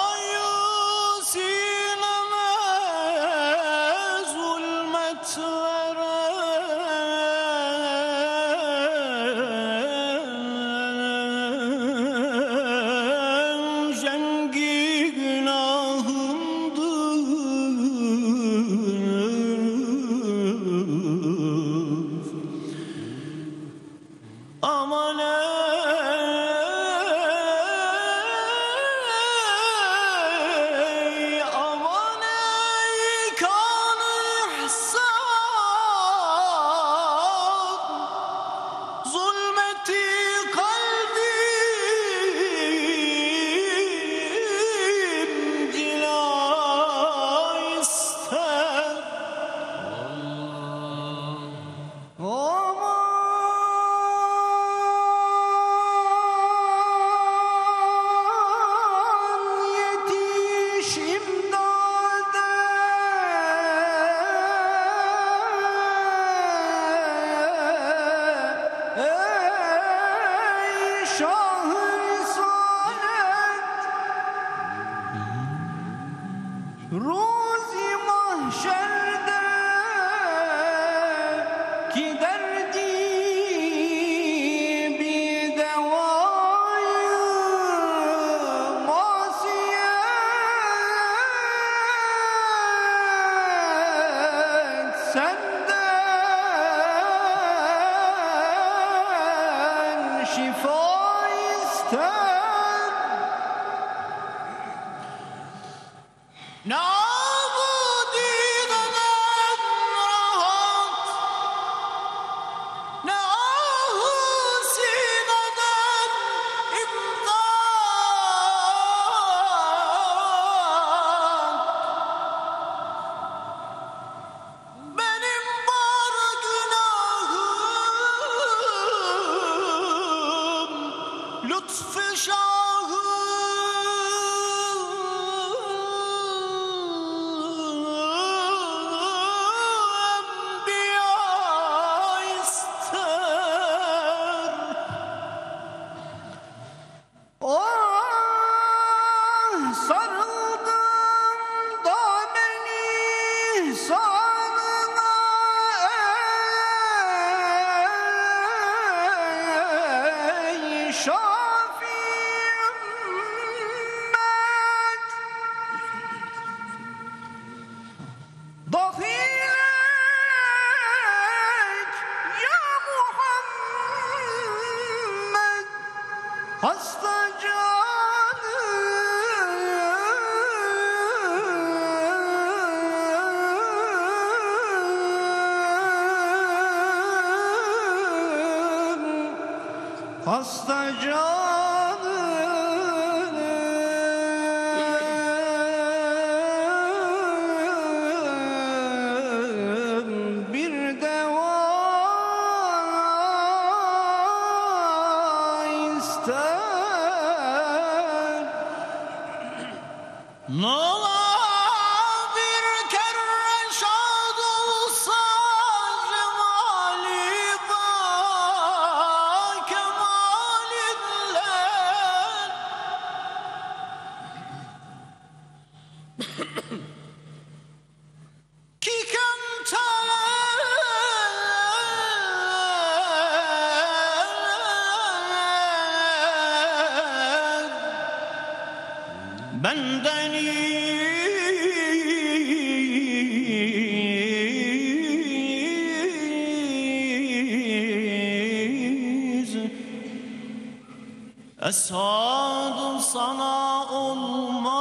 Esad sana olmak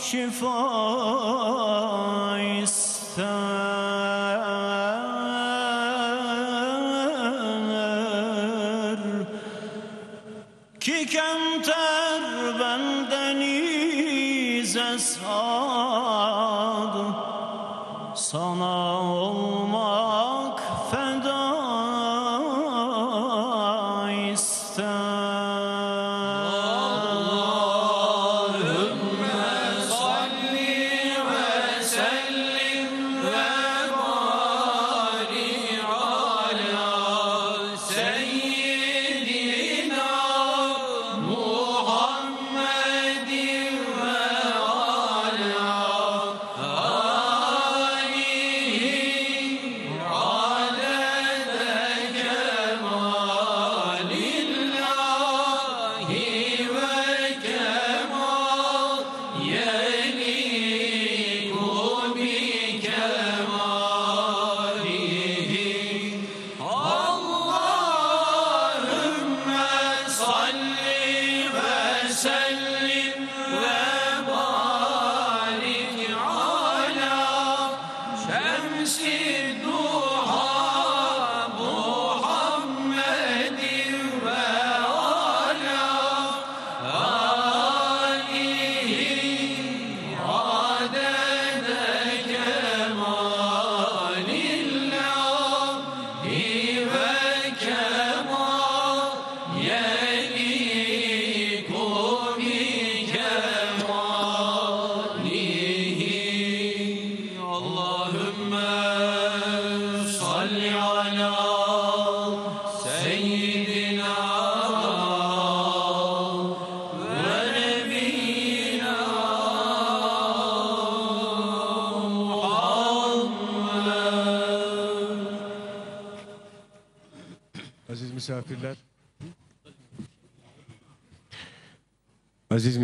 şifa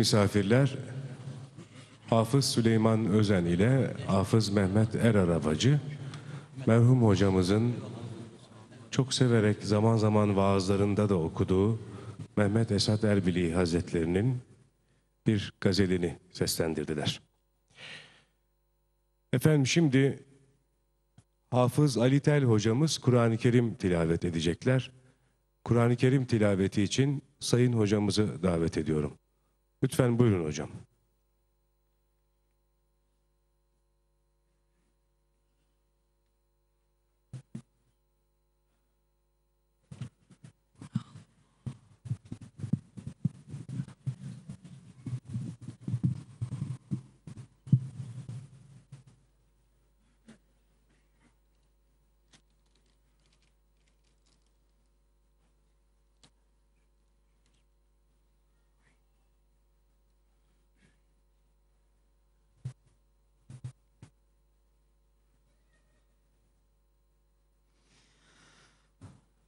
misafirler, Hafız Süleyman Özen ile Hafız Mehmet Er Arabacı, merhum hocamızın çok severek zaman zaman vaazlarında da okuduğu Mehmet Esat Erbili Hazretlerinin bir gazelini seslendirdiler. Efendim şimdi Hafız Ali Tel hocamız Kur'an-ı Kerim tilavet edecekler. Kur'an-ı Kerim tilaveti için sayın hocamızı davet ediyorum. Lütfen buyurun hocam.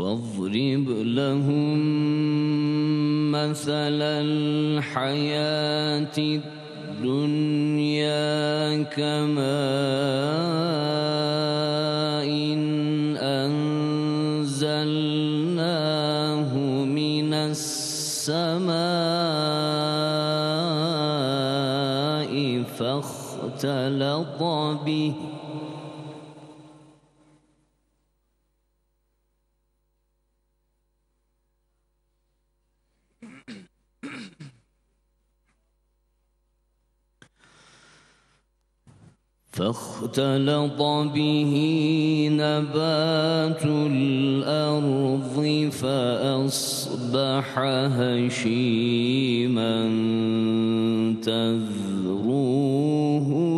واضرب لهم مثل الحياة الدنيا كماء أنزلناه من السماء فاختلط به فاختلط به نبات الأرض فأصبح هشيما تذروه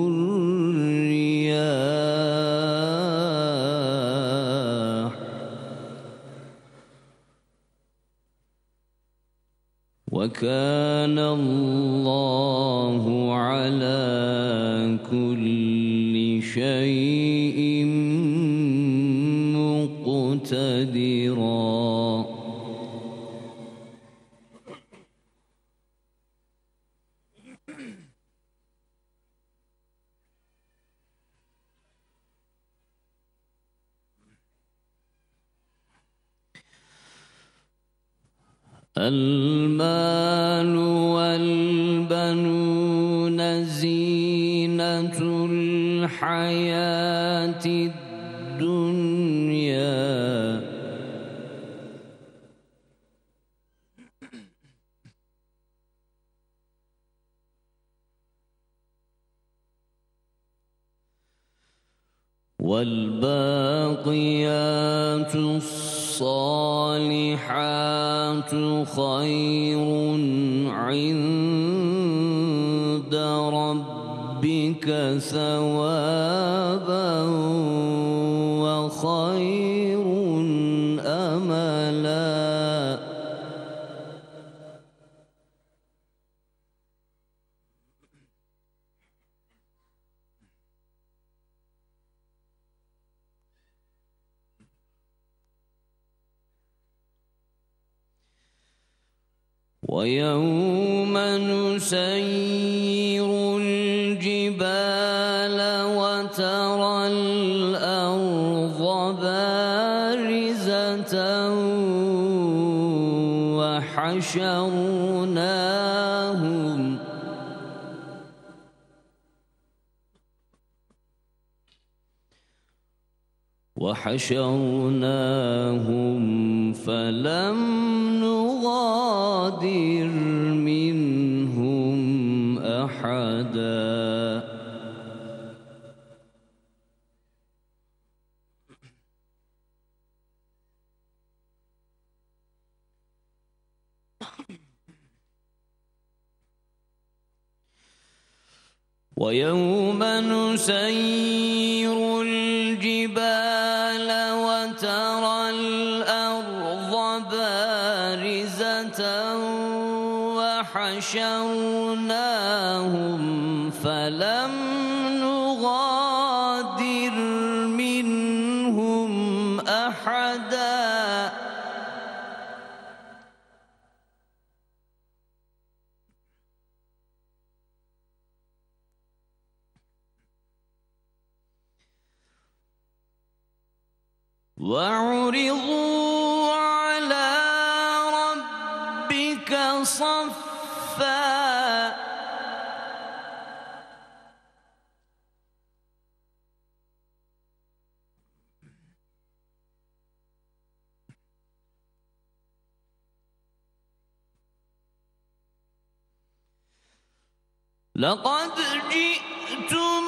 الرياح. وكان الله المال والبنون زينة الحياة الدنيا خير عند ربك ثوابا ويوم نسير الجبال وترى الأرض بارزة وحشرناهم. وحشرناهم. فلم نغادر منهم احدا ويوم نسير الجبال وحشرناهم فلم نغادر منهم أحدا. وعرضوا لقد جئتم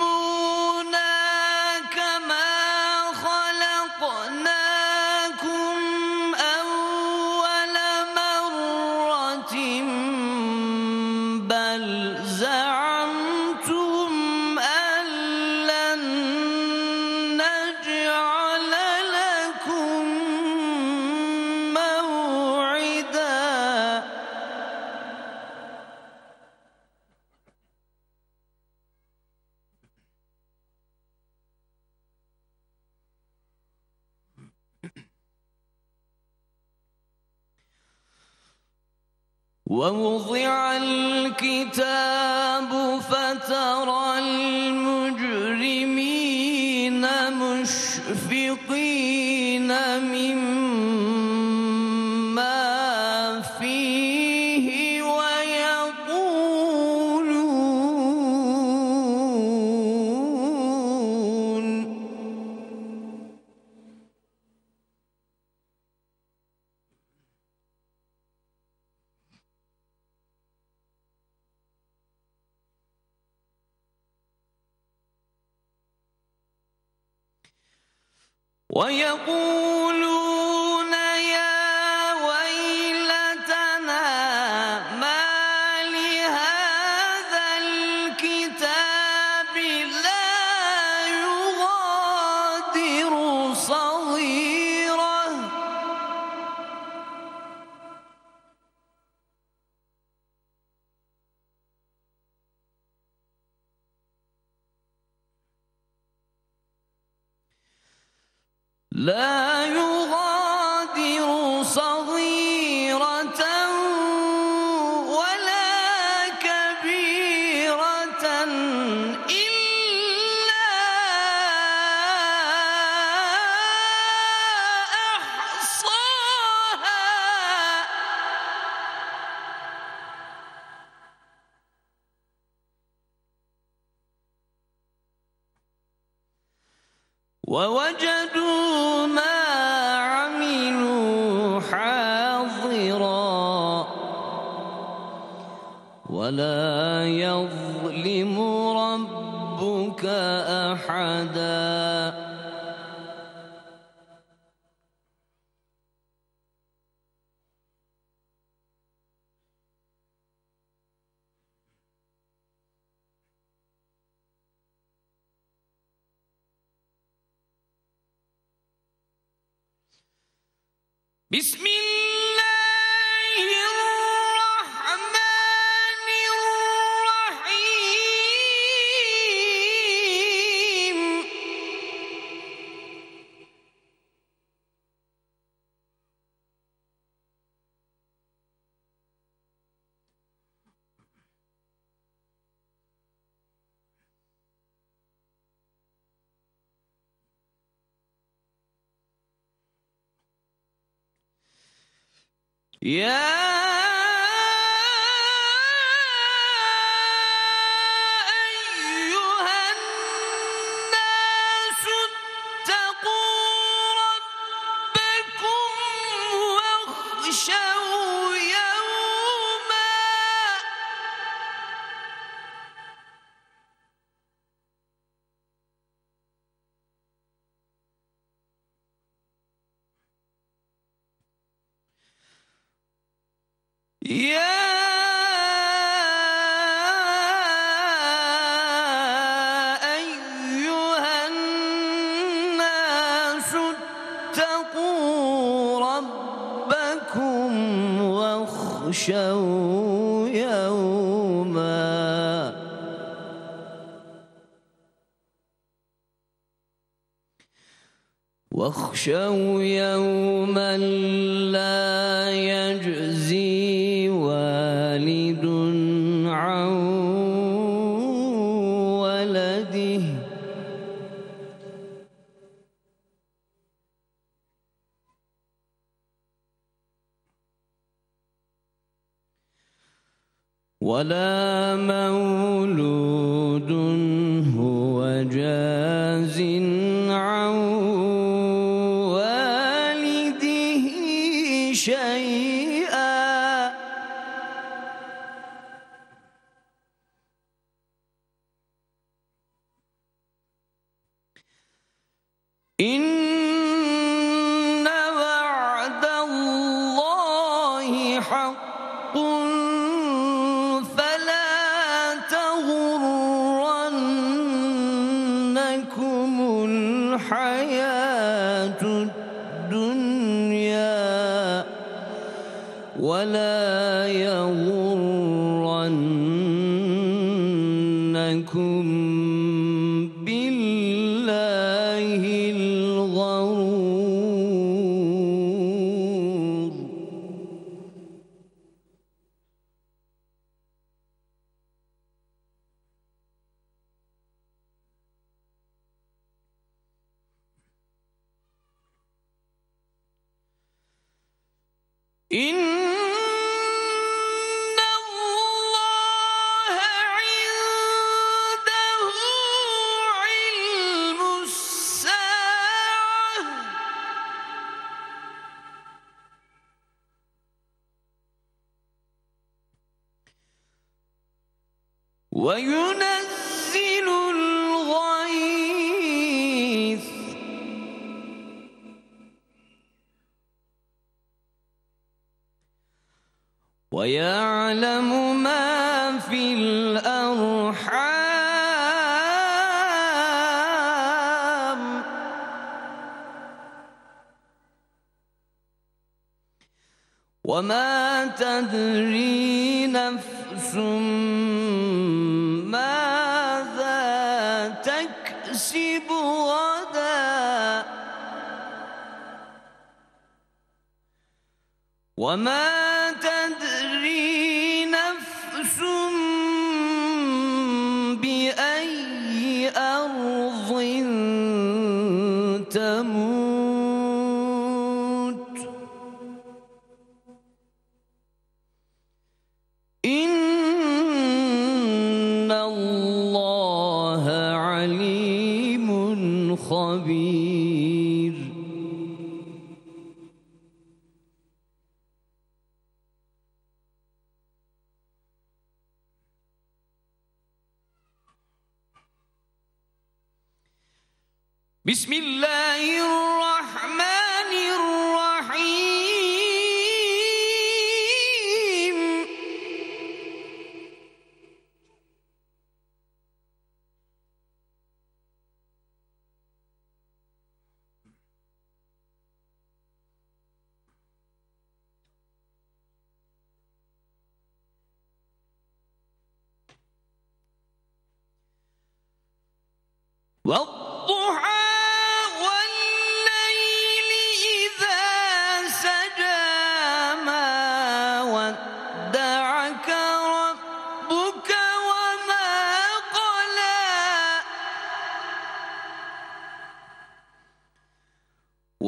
واخشوا يوما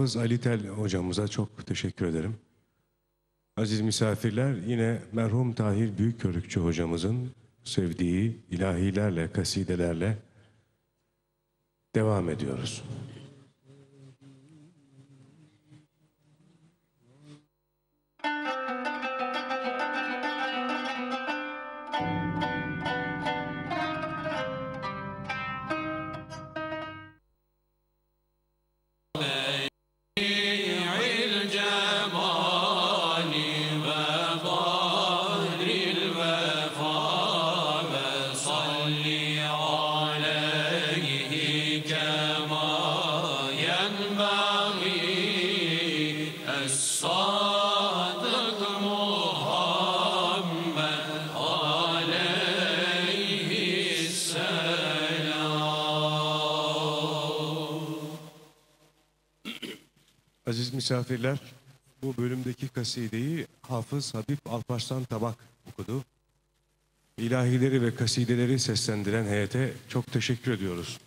Hafız Ali Tel hocamıza çok teşekkür ederim. Aziz misafirler yine merhum Tahir Büyükkörükçü hocamızın sevdiği ilahilerle, kasidelerle devam ediyoruz. Misafirler, bu bölümdeki kasideyi Hafız Habib Alparslan Tabak okudu. İlahileri ve kasideleri seslendiren heyete çok teşekkür ediyoruz.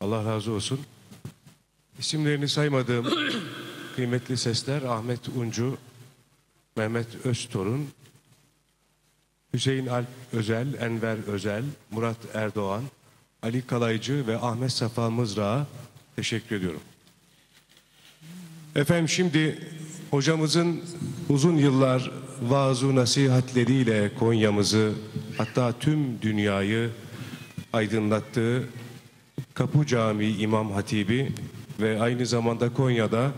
Allah razı olsun. İsimlerini saymadığım kıymetli sesler Ahmet Uncu, Mehmet Öztorun, Hüseyin Alp Özel, Enver Özel, Murat Erdoğan, Ali Kalaycı ve Ahmet Safa Mızrak'a teşekkür ediyorum. Efendim şimdi hocamızın uzun yıllar vaaz nasihatleriyle Konya'mızı hatta tüm dünyayı aydınlattığı Kapı Camii İmam Hatibi ve aynı zamanda Konya'da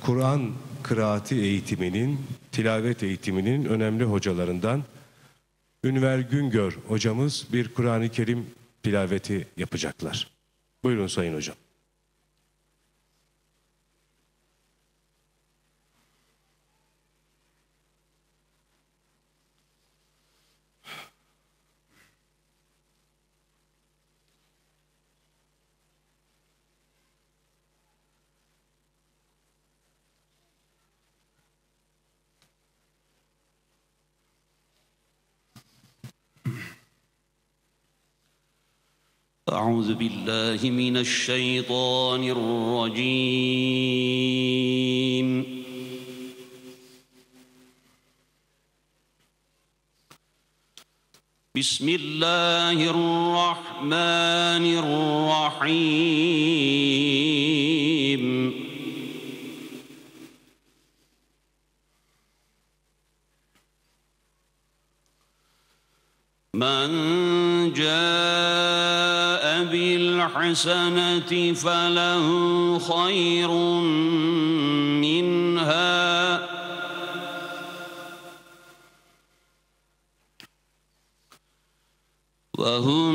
Kur'an kıraati eğitiminin, tilavet eğitiminin önemli hocalarından Ünver Güngör hocamız bir Kur'an-ı Kerim tilaveti yapacaklar. Buyurun Sayın Hocam. أعوذ بالله من الشيطان الرجيم. بسم الله الرحمن الرحيم. من جاء بالحسنة فله خير منها. وهم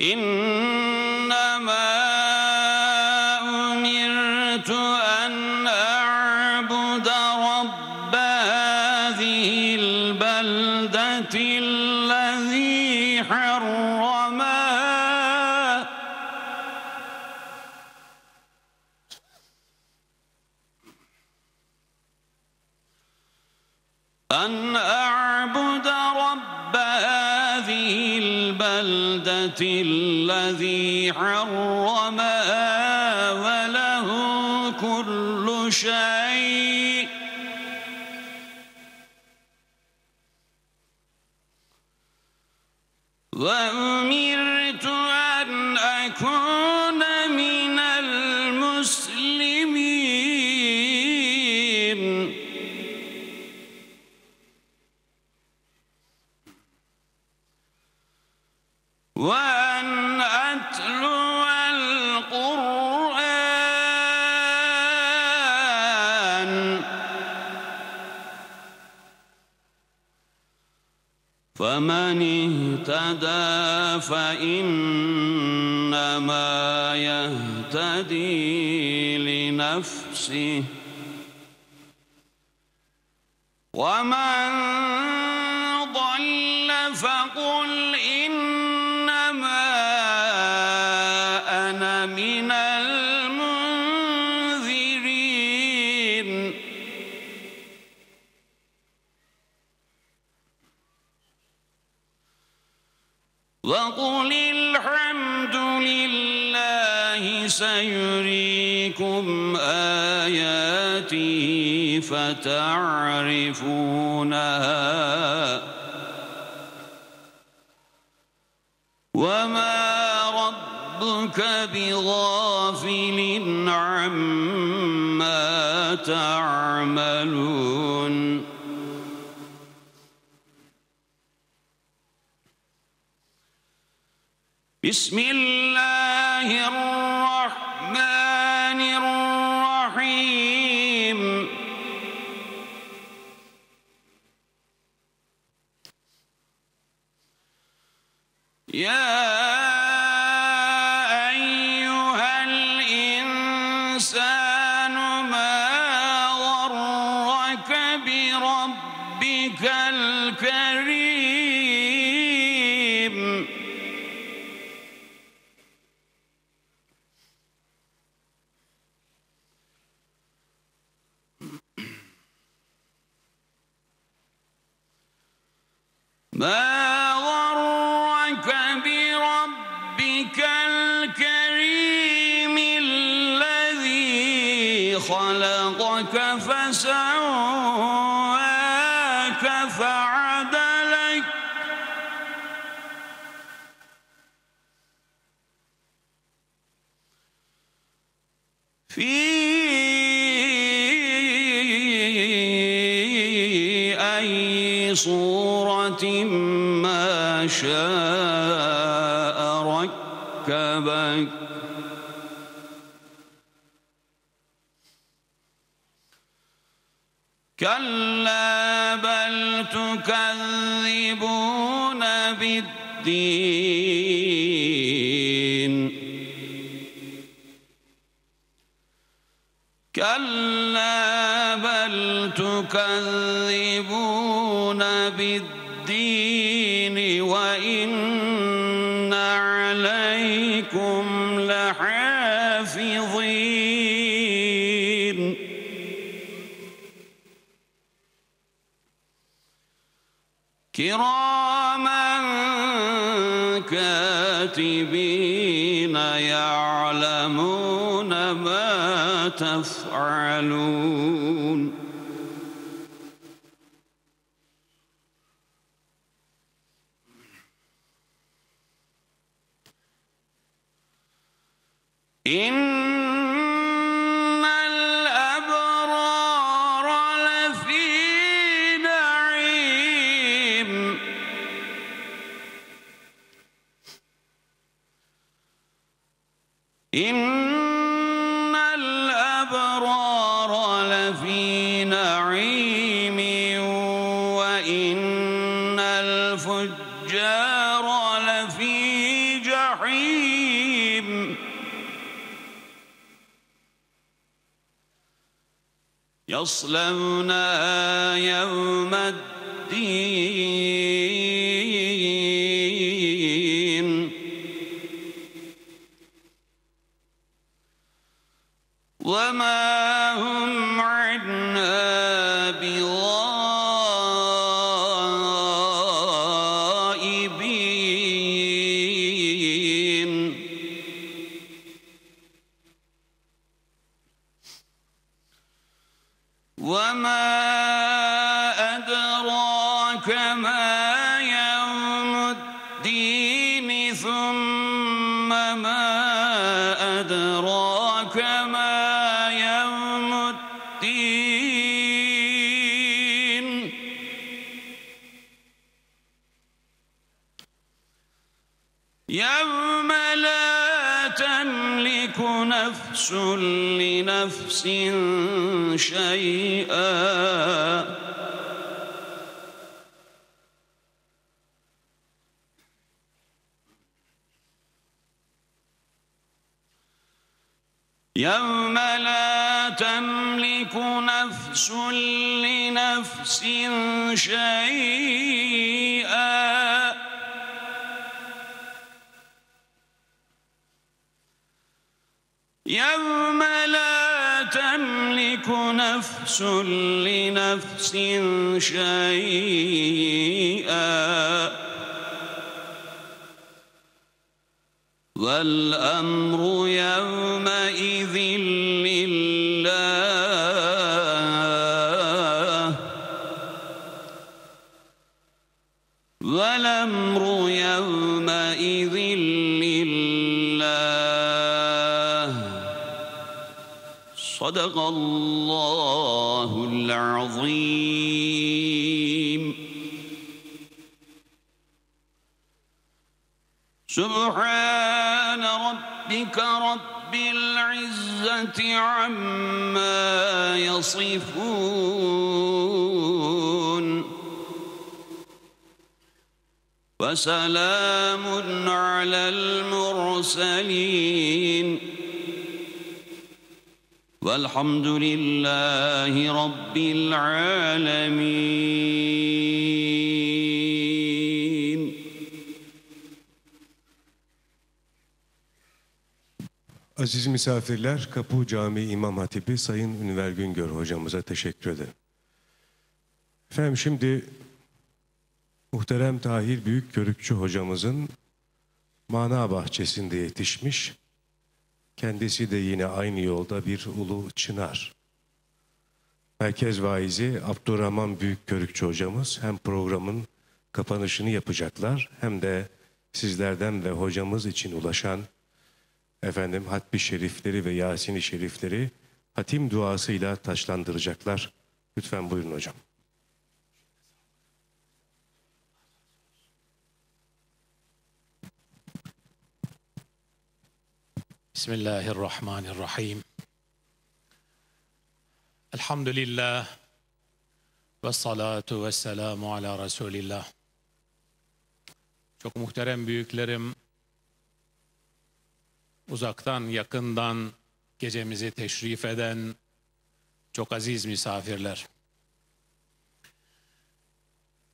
إن الذي حرمها وله كل شيء. وهو بسم يصلونها يوم الدين. لنفس شيئا. يوم لا تملك نفس لنفس شيئا. والأمر يومئذ صدق الله العظيم. سبحان ربك رب العزة عما يصفون. وسلام على المرسلين. والحمد لله رب العالمين Aziz misafirler, Kapı Camii İmam Hatibi Sayın Ünver Güngör hocamıza teşekkür ederim. Efendim şimdi muhterem Tahir Büyükkörükçü hocamızın mana bahçesinde yetişmiş, kendisi de yine aynı yolda bir ulu çınar. Merkez vaizi Abdurrahman Büyükkörükçü hocamız hem programın kapanışını yapacaklar hem de sizlerden ve hocamız için ulaşan efendim hatbi şerifleri ve Yasin-i şerifleri hatim duasıyla taşlandıracaklar. Lütfen buyurun hocam. Bismillahirrahmanirrahim. Elhamdülillah ve salatu ve selamu ala Resulillah. Çok muhterem büyüklerim, uzaktan yakından gecemizi teşrif eden çok aziz misafirler.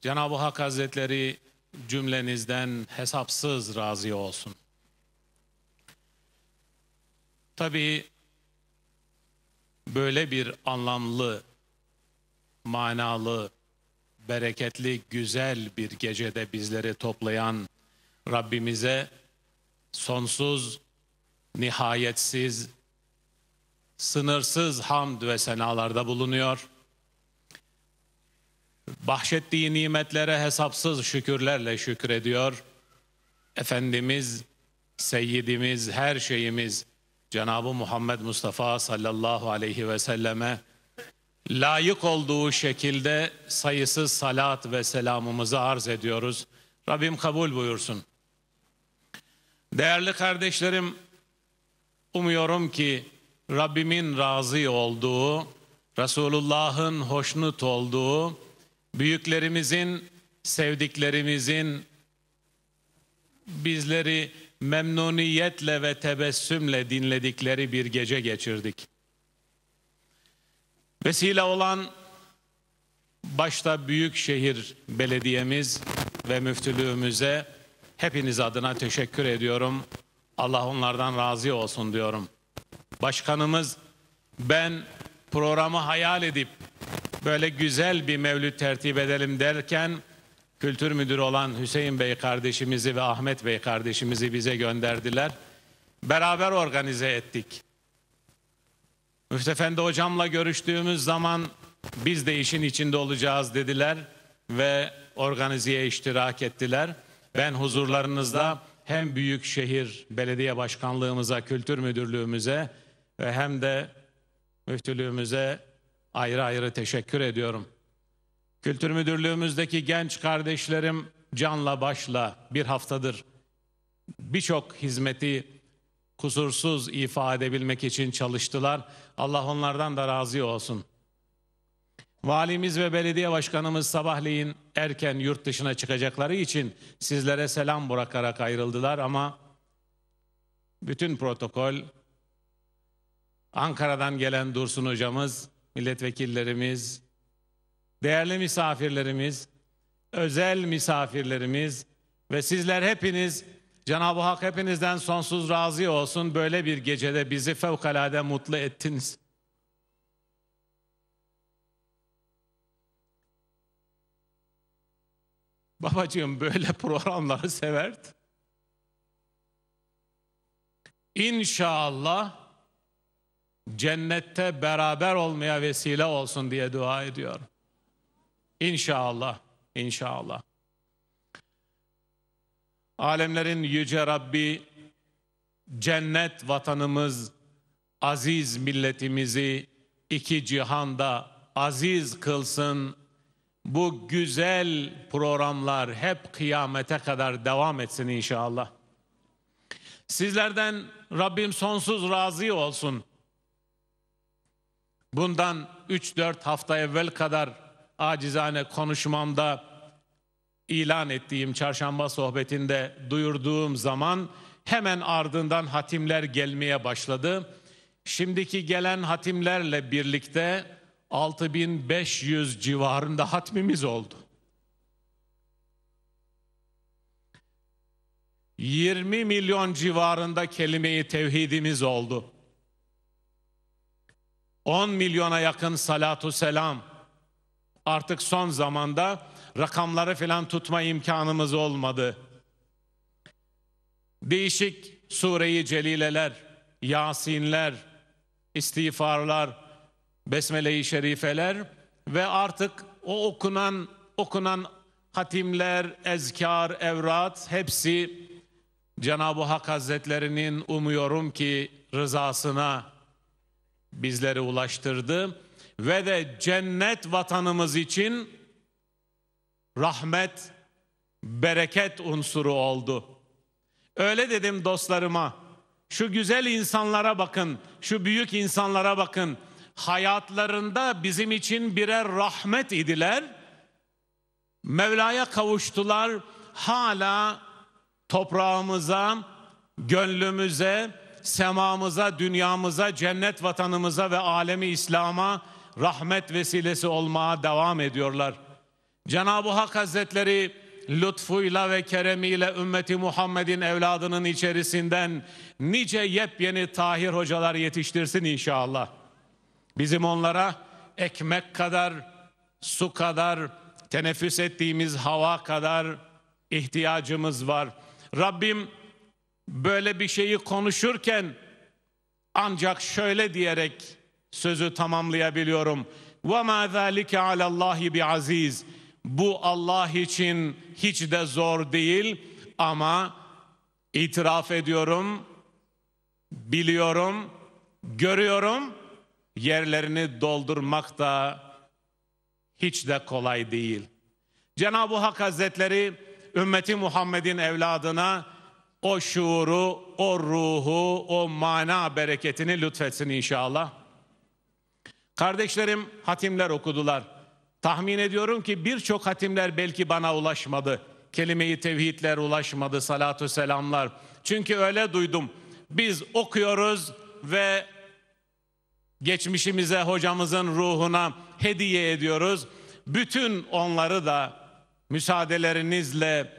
Cenab-ı Hak Hazretleri cümlenizden hesapsız razı olsun. Tabii böyle bir anlamlı, manalı, bereketli, güzel bir gecede bizleri toplayan Rabbimize sonsuz, nihayetsiz, sınırsız hamd ve senalarda bulunuyor. Bahşettiği nimetlere hesapsız şükürlerle şükrediyor. Efendimiz, Seyyidimiz, her şeyimiz Cenab-ı Muhammed Mustafa sallallahu aleyhi ve selleme layık olduğu şekilde sayısız salat ve selamımızı arz ediyoruz. Rabbim kabul buyursun. Değerli kardeşlerim, umuyorum ki Rabbimin razı olduğu, Resulullah'ın hoşnut olduğu, büyüklerimizin, sevdiklerimizin bizleri memnuniyetle ve tebessümle dinledikleri bir gece geçirdik. Vesile olan başta Büyükşehir Belediyemiz ve müftülüğümüze hepiniz adına teşekkür ediyorum. Allah onlardan razı olsun diyorum. Başkanımız ben programı hayal edip böyle güzel bir mevlüt tertip edelim derken kültür müdürü olan Hüseyin Bey kardeşimizi ve Ahmet Bey kardeşimizi bize gönderdiler. Beraber organize ettik. Müftefendi hocamla görüştüğümüz zaman Biz de işin içinde olacağız dediler ve organizeye iştirak ettiler. Ben huzurlarınızda hem Büyükşehir Belediye Başkanlığımıza, Kültür Müdürlüğümüze ve hem de müftülüğümüze ayrı ayrı teşekkür ediyorum. Kültür Müdürlüğümüzdeki genç kardeşlerim canla başla bir haftadır birçok hizmeti kusursuz ifade edebilmek için çalıştılar. Allah onlardan da razı olsun. Valimiz ve belediye başkanımız sabahleyin erken yurt dışına çıkacakları için sizlere selam bırakarak ayrıldılar ama bütün protokol Ankara'dan gelen Dursun hocamız, milletvekillerimiz, değerli misafirlerimiz, özel misafirlerimiz ve sizler hepiniz Cenab-ı Hak hepinizden sonsuz razı olsun. Böyle bir gecede bizi fevkalade mutlu ettiniz. Babacığım böyle programları severdi. İnşallah cennette beraber olmaya vesile olsun diye dua ediyorum. İnşallah, inşallah. Alemlerin yüce Rabbi cennet vatanımız, aziz milletimizi iki cihanda aziz kılsın. Bu güzel programlar hep kıyamete kadar devam etsin inşallah. Sizlerden Rabbim sonsuz razı olsun. Bundan 3-4 hafta evvel kadar acizane konuşmamda ilan ettiğim çarşamba sohbetinde duyurduğum zaman hemen ardından hatimler gelmeye başladı. Şimdiki gelen hatimlerle birlikte 6500 civarında hatmimiz oldu. 20 milyon civarında kelime-i tevhidimiz oldu. 10 milyona yakın salatu selam. Artık son zamanda rakamları falan tutma imkanımız olmadı. Değişik sureyi celileler, yasinler, istiğfarlar, besmele-i şerifeler ve artık o okunan okunan hatimler, ezkar, evrat hepsi Cenab-ı Hak Hazretlerinin umuyorum ki rızasına bizleri ulaştırdı ve de cennet vatanımız için rahmet, bereket unsuru oldu. Öyle dedim dostlarıma. Şu güzel insanlara bakın, şu büyük insanlara bakın. Hayatlarında bizim için birer rahmet idiler. Mevla'ya kavuştular. Hala toprağımıza, gönlümüze, semamıza, dünyamıza, cennet vatanımıza ve alemi İslam'a rahmet vesilesi olmaya devam ediyorlar. Cenab-ı Hak Hazretleri lütfuyla ve keremiyle ümmeti Muhammed'in evladının içerisinden nice yepyeni tahir hocalar yetiştirsin inşallah. Bizim onlara ekmek kadar, su kadar, teneffüs ettiğimiz hava kadar ihtiyacımız var. Rabbim böyle bir şeyi konuşurken ancak şöyle diyerek sözü tamamlayabiliyorum. Ve ma zalike alallahi bi aziz. Bu Allah için hiç de zor değil ama itiraf ediyorum, biliyorum, görüyorum yerlerini doldurmak da hiç de kolay değil. Cenab-ı Hak Hazretleri ümmeti Muhammed'in evladına o şuuru, o ruhu, o mana bereketini lütfetsin inşallah. Kardeşlerim hatimler okudular. Tahmin ediyorum ki birçok hatimler belki bana ulaşmadı. Kelime-i tevhidler ulaşmadı, salatü selamlar. Çünkü öyle duydum. Biz okuyoruz ve geçmişimize, hocamızın ruhuna hediye ediyoruz. Bütün onları da müsaadelerinizle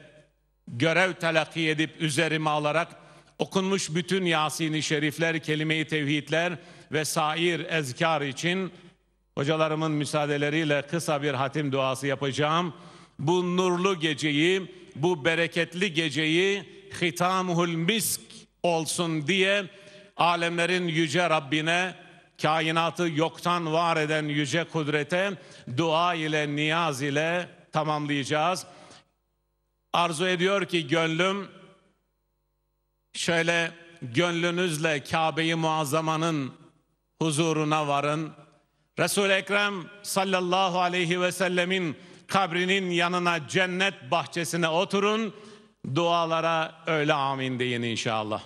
görev telakki edip üzerime alarak okunmuş bütün Yasin-i Şerifler, kelime-i tevhidler ve sair ezkar için hocalarımın müsaadeleriyle kısa bir hatim duası yapacağım. Bu nurlu geceyi, bu bereketli geceyi hitamuhul misk olsun diye alemlerin yüce Rabbine kainatı yoktan var eden yüce kudrete dua ile niyaz ile tamamlayacağız. Arzu ediyor ki gönlüm şöyle gönlünüzle Kabe-i Muazzama'nın huzuruna varın. Resul-i Ekrem sallallahu aleyhi ve sellemin kabrinin yanına cennet bahçesine oturun. Dualara öyle amin deyin inşallah.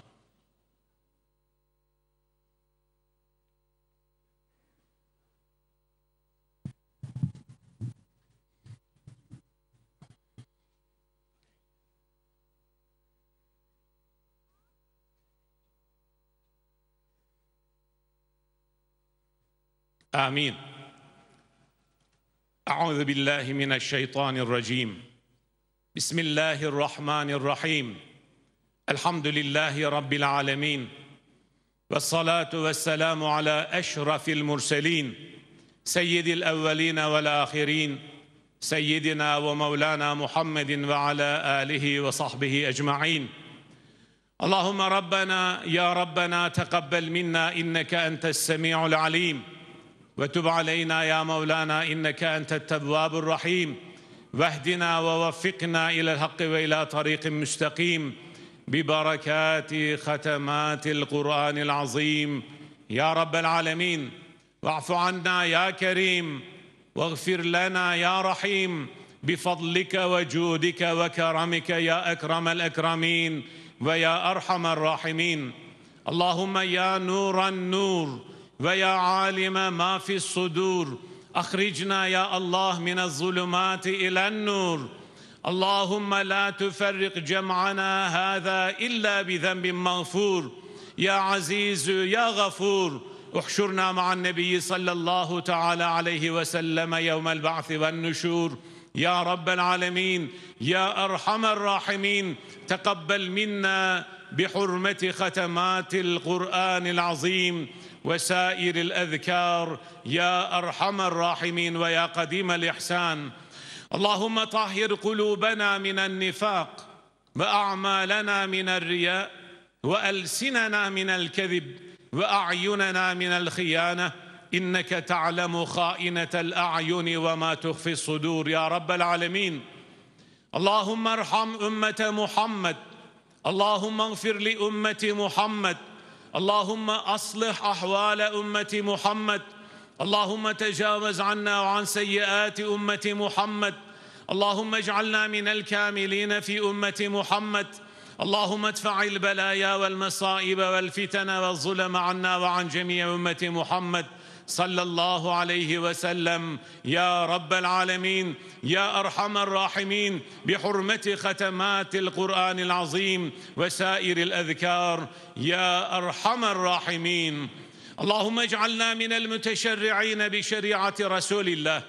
آمين أعوذ بالله من الشيطان الرجيم بسم الله الرحمن الرحيم الحمد لله رب العالمين والصلاة والسلام على أشرف المرسلين سيد الأولين والآخرين سيدنا ومولانا محمد وعلى آله وصحبه أجمعين اللهم ربنا يا ربنا تقبل منا إنك أنت السميع العليم وتب علينا يا مولانا إنك أنت التواب الرحيم. واهدنا ووفقنا إلى الحق وإلى طريق مستقيم. ببركات ختمات القرآن العظيم. يا رب العالمين واعف عنا يا كريم. واغفر لنا يا رحيم. بفضلك وجودك وكرمك يا أكرم الأكرمين ويا أرحم الراحمين. اللهم يا نور النور ويا عالم ما في الصدور أخرجنا يا الله من الظلمات إلى النور. اللهم لا تفرق جمعنا هذا إلا بذنب مغفور. يا عزيز يا غفور. احشرنا مع النبي صلى الله تعالى عليه وسلم يوم البعث والنشور. يا رب العالمين يا أرحم الراحمين تقبل منا بحرمة ختمات القرآن العظيم. وسائر الأذكار يا أرحم الراحمين ويا قديم الإحسان. اللهم طهر قلوبنا من النفاق وأعمالنا من الرياء وألسننا من الكذب وأعيننا من الخيانة. إنك تعلم خائنة الأعين وما تخفي الصدور يا رب العالمين. اللهم ارحم أمة محمد. اللهم اغفر لأمة محمد. اللهم أصلح أحوال أمة محمد. اللهم تجاوز عنا وعن سيئات أمة محمد. اللهم اجعلنا من الكاملين في أمة محمد. اللهم ادفع البلايا والمصائب والفتن والظلم عنا وعن جميع أمة محمد. صلى الله عليه وسلم يا رب العالمين يا أرحم الراحمين بحرمة ختمات القرآن العظيم وسائر الأذكار يا أرحم الراحمين. اللهم اجعلنا من المتشرعين بشريعة رسول الله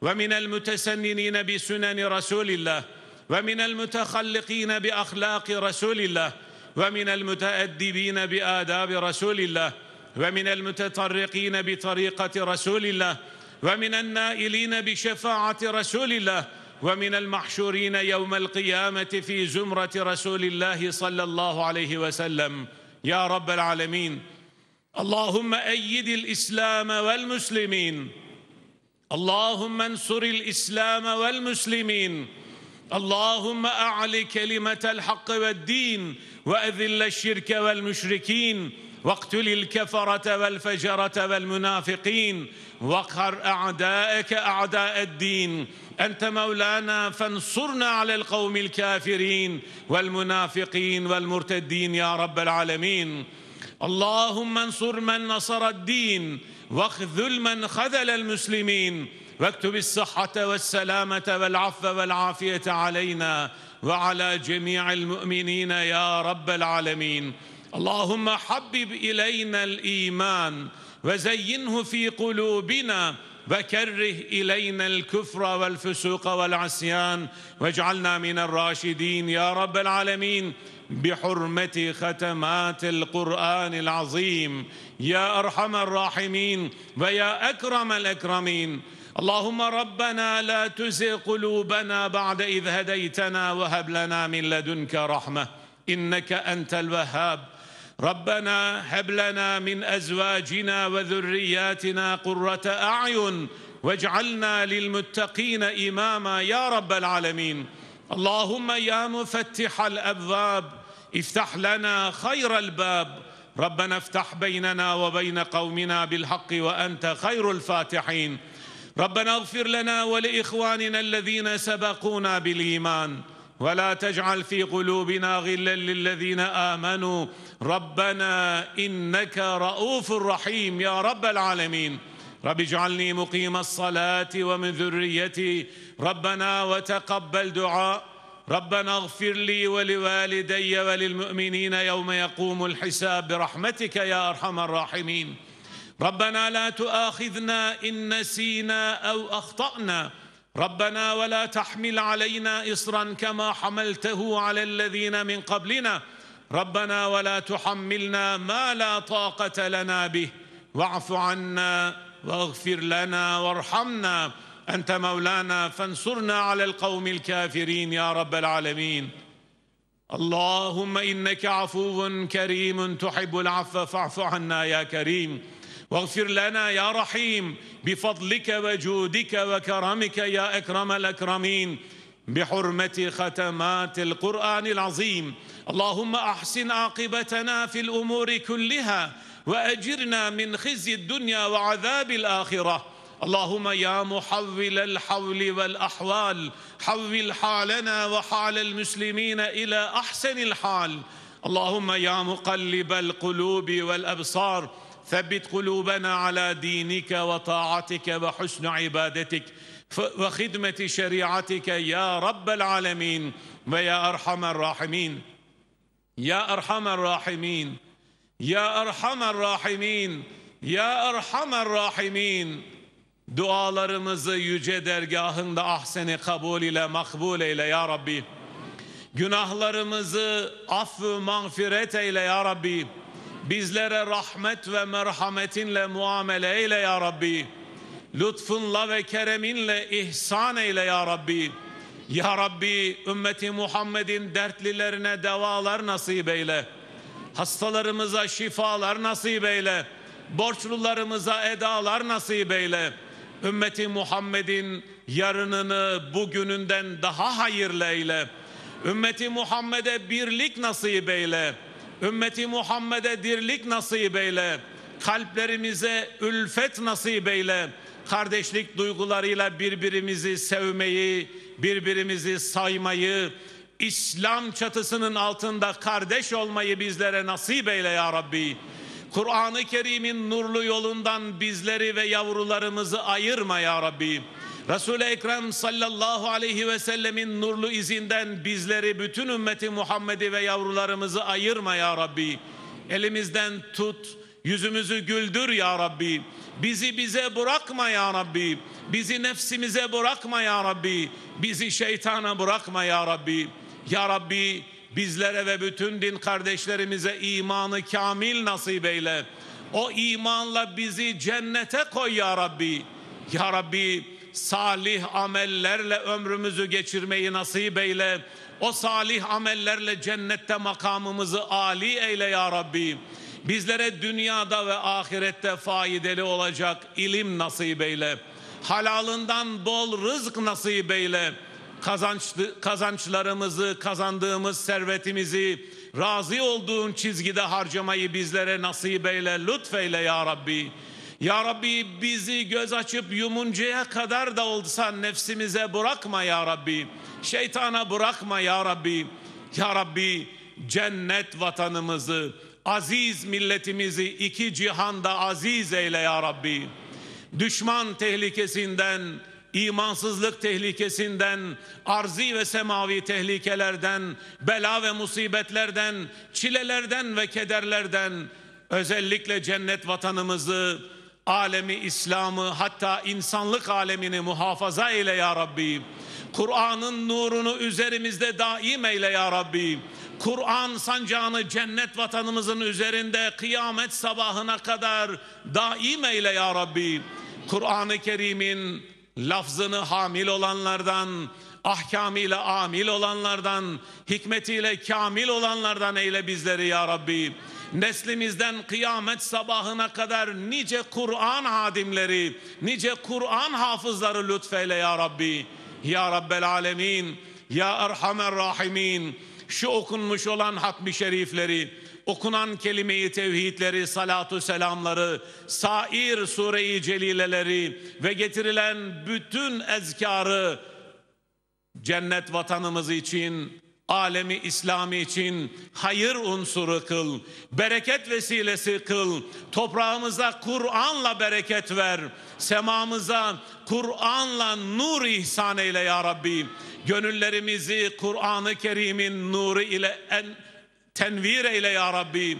ومن المتسننين بسنن رسول الله ومن المتخلقين بأخلاق رسول الله ومن المتأدبين بآداب رسول الله ومن المتطرقين بطريقة رسول الله ومن النائلين بشفاعة رسول الله ومن المحشورين يوم القيامة في زمرة رسول الله صلى الله عليه وسلم. يا رب العالمين اللهم أيد الإسلام والمسلمين. اللهم انصر الإسلام والمسلمين. اللهم اعل كلمة الحق والدين وأذل الشرك والمشركين. واقتل الكفرة والفجرة والمنافقين واقهر أعدائك أعداء الدين. أنت مولانا فانصرنا على القوم الكافرين والمنافقين والمرتدين يا رب العالمين. اللهم انصر من نصر الدين واخذل من خذل المسلمين. واكتب الصحة والسلامة والعفو والعافية علينا وعلى جميع المؤمنين يا رب العالمين. اللهم حبب إلينا الإيمان وزينه في قلوبنا وكره إلينا الكفر والفسوق والعصيان واجعلنا من الراشدين يا رب العالمين بحرمة ختمات القرآن العظيم يا أرحم الراحمين ويا أكرم الأكرمين اللهم ربنا لا تزغ قلوبنا بعد إذ هديتنا وهب لنا من لدنك رحمة إنك أنت الوهاب ربنا هب لنا من أزواجنا وذرياتنا قرة أعين واجعلنا للمتقين إماما يا رب العالمين. اللهم يا مفتح الأبواب افتح لنا خير الباب. ربنا افتح بيننا وبين قومنا بالحق وأنت خير الفاتحين. ربنا اغفر لنا ولإخواننا الذين سبقونا بالإيمان. ولا تجعل في قلوبنا غلا للذين آمنوا. ربنا إنك رؤوف رحيم يا رب العالمين. رب اجعلني مقيم الصلاة ومن ذريتي. ربنا وتقبل دعاء. ربنا اغفر لي ولوالدي وللمؤمنين يوم يقوم الحساب برحمتك يا أرحم الراحمين. ربنا لا تؤاخذنا إن نسينا أو أخطأنا. ربنا ولا تحمل علينا اصرا كما حملته على الذين من قبلنا. ربنا ولا تحملنا ما لا طاقة لنا به. واعف عنا واغفر لنا وارحمنا. أنت مولانا فانصرنا على القوم الكافرين يا رب العالمين. اللهم إنك عفو كريم تحب العفو فاعف عنا يا كريم. واغفر لنا يا رحيم بفضلك وجودك وكرمك يا إكرم الأكرمين بحرمة ختمات القرآن العظيم. اللهم أحسن عاقبتنا في الأمور كلها وأجرنا من خزي الدنيا وعذاب الآخرة. اللهم يا محول الحول والأحوال حول حالنا وحال المسلمين إلى أحسن الحال. اللهم يا مقلب القلوب والأبصار ثبت قلوبنا على دينك وطاعتك وحسن عبادتك وخدمه شريعتك يا رب العالمين ويا ارحم الراحمين يا ارحم الراحمين يا ارحم الراحمين يا ارحم الراحمين Dualarımızı yüce dergahında ahseni kabul ile makbul eyle ya Rabbi. Günahlarımızı affı mağfiret eyle ya Rabbi. Bizlere rahmet ve merhametinle muamele eyle ya Rabbi. Lütfunla ve kereminle ihsan eyle ya Rabbi. Ya Rabbi ümmeti Muhammed'in dertlilerine devalar nasip eyle. Hastalarımıza şifalar nasip eyle. Borçlularımıza edalar nasip eyle. Ümmeti Muhammed'in yarınını bugününden daha hayırlı eyle. Ümmeti Muhammed'e birlik nasip eyle. Ümmeti Muhammed'e dirlik nasip eyle. Kalplerimize ülfet nasip eyle. Kardeşlik duygularıyla birbirimizi sevmeyi, birbirimizi saymayı, İslam çatısının altında kardeş olmayı bizlere nasip eyle ya Rabbi. Kur'an-ı Kerim'in nurlu yolundan bizleri ve yavrularımızı ayırma ya Rabbi. Resul-i Ekrem sallallahu aleyhi ve sellemin nurlu izinden bizleri bütün ümmeti Muhammed'i ve yavrularımızı ayırma ya Rabbi. Elimizden tut, yüzümüzü güldür ya Rabbi. Bizi bize bırakma ya Rabbi. Bizi nefsimize bırakma ya Rabbi. Bizi şeytana bırakma ya Rabbi. Ya Rabbi bizlere ve bütün din kardeşlerimize imanı kamil nasip eyle. O imanla bizi cennete koy ya Rabbi. Ya Rabbi salih amellerle ömrümüzü geçirmeyi nasip eyle. O salih amellerle cennette makamımızı âli eyle ya Rabbi. Bizlere dünyada ve ahirette faydalı olacak ilim nasip eyle. Halalından bol rızık nasip eyle kazançlı, kazançlarımızı, kazandığımız servetimizi razı olduğun çizgide harcamayı bizlere nasip eyle, lütfeyle ya Rabbi. Ya Rabbi bizi göz açıp yumuncaya kadar da olsa nefsimize bırakma ya Rabbi. Şeytana bırakma ya Rabbi. Ya Rabbi cennet vatanımızı, aziz milletimizi iki cihanda aziz eyle ya Rabbi. Düşman tehlikesinden, imansızlık tehlikesinden, arzi ve semavi tehlikelerden, bela ve musibetlerden, çilelerden ve kederlerden, özellikle cennet vatanımızı, alemi İslam'ı hatta insanlık alemini muhafaza eyle ya Rabbi. Kur'an'ın nurunu üzerimizde daim eyle ya Rabbi. Kur'an sancağını cennet vatanımızın üzerinde kıyamet sabahına kadar daim eyle ya Rabbi. Kur'an-ı Kerim'in lafzını hamil olanlardan, ahkamıyla amil olanlardan, hikmetiyle kamil olanlardan eyle bizleri ya Rabbi. Neslimizden kıyamet sabahına kadar nice Kur'an hadimleri, nice Kur'an hafızları lütfeyle ya Rabbi. Ya Rabbel Alemin, Ya Erhamer Rahimin. Şu okunmuş olan hatmi şerifleri, okunan kelime-i tevhidleri, salatu selamları, sair sure-i celileleri ve getirilen bütün ezkarı cennet vatanımız için, alemi İslami için hayır unsuru kıl, bereket vesilesi kıl, toprağımıza Kur'an'la bereket ver, semamıza Kur'an'la nur ihsan eyle ya Rabbi. Gönüllerimizi Kur'an-ı Kerim'in nuru ile en, tenvir eyle ya Rabbi.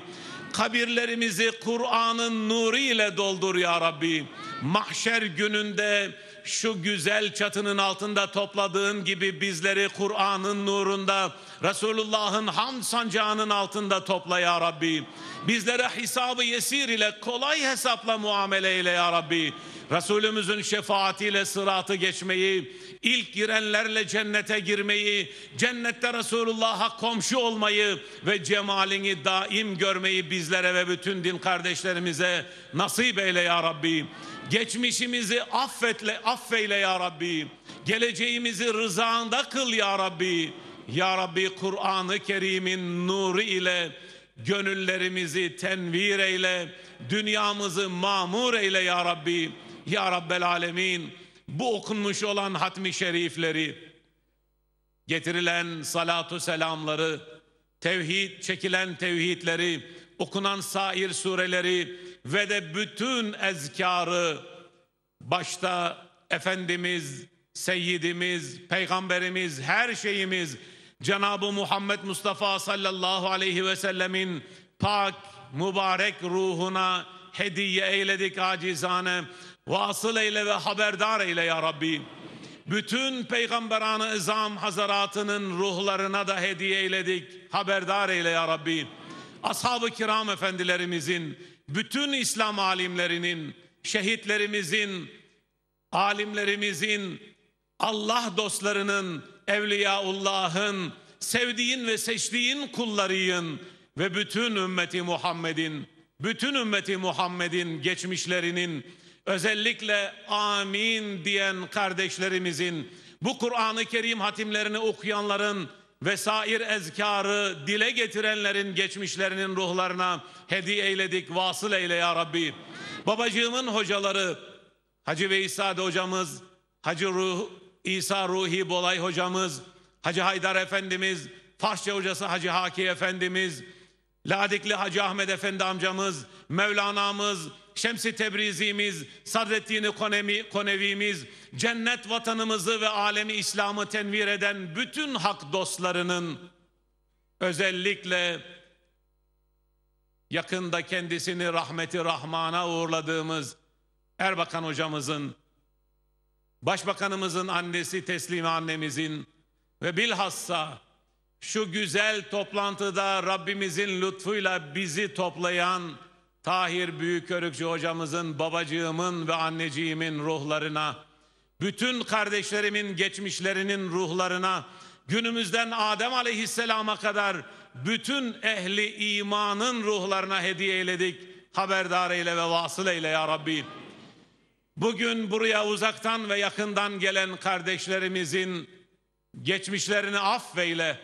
Kabirlerimizi Kur'an'ın nuru ile doldur ya Rabbi. Mahşer gününde şu güzel çatının altında topladığın gibi bizleri Kur'an'ın nurunda, Resulullah'ın ham sancağının altında topla ya Rabbi. Bizlere hesabı yesir ile kolay hesapla muamele eyle ya Rabbi. Resulümüzün şefaatiyle sıratı geçmeyi, ilk girenlerle cennete girmeyi, cennette Resulullah'a komşu olmayı ve cemalini daim görmeyi bizlere ve bütün din kardeşlerimize nasip eyle ya Rabbi. Geçmişimizi affetle, affeyle ya Rabbi. Geleceğimizi rızanda kıl ya Rabbi. Ya Rabbi Kur'an-ı Kerim'in nuru ile gönüllerimizi tenvir eyle. Dünyamızı mamur eyle ya Rabbi. Ya Rabbel Alemin bu okunmuş olan hatmi şerifleri, getirilen salatu selamları, tevhid, çekilen tevhidleri, okunan sair sureleri ve de bütün ezkarı başta Efendimiz, Seyyidimiz, Peygamberimiz, her şeyimiz Cenab-ı Muhammed Mustafa sallallahu aleyhi ve sellemin pak, mübarek ruhuna hediye eyledik acizane. Vasıl eyle ve haberdar eyle ya Rabbi. Bütün peygamberanı izam hazaratının ruhlarına da hediye eyledik. Haberdar eyle ya Rabbi. Ashab-ı kiram efendilerimizin, bütün İslam alimlerinin, şehitlerimizin, alimlerimizin, Allah dostlarının, Evliyaullah'ın, sevdiğin ve seçtiğin kullarıyın ve bütün ümmeti Muhammed'in, bütün ümmeti Muhammed'in geçmişlerinin, özellikle amin diyen kardeşlerimizin, bu Kur'an-ı Kerim hatimlerini okuyanların vesair ezkarı dile getirenlerin geçmişlerinin ruhlarına hediye eyledik, vasıl eyle ya Rabbi. Babacığımın hocaları, Hacı Veysade hocamız, Hacı Ruh, İsa Ruhi Bolay hocamız, Hacı Haydar Efendimiz, Farsça hocası Hacı Haki Efendimiz, Ladikli Hacı Ahmet Efendi amcamız, Mevlana'mız, Şemsi Tebrizimiz, Sadreddin Konemi, Konevimiz, cennet vatanımızı ve alemi İslam'ı tenvir eden bütün hak dostlarının özellikle yakında kendisini rahmeti rahmana uğurladığımız Erbakan hocamızın, Başbakanımızın annesi Teslime annemizin ve bilhassa şu güzel toplantıda Rabbimizin lütfuyla bizi toplayan Tahir Büyükörükçü hocamızın, babacığımın ve anneciğimin ruhlarına, bütün kardeşlerimin geçmişlerinin ruhlarına, günümüzden Adem Aleyhisselam'a kadar bütün ehli imanın ruhlarına hediye eyledik. Haberdar eyle ve vasıl eyle ya Rabbi. Bugün buraya uzaktan ve yakından gelen kardeşlerimizin geçmişlerini affeyle,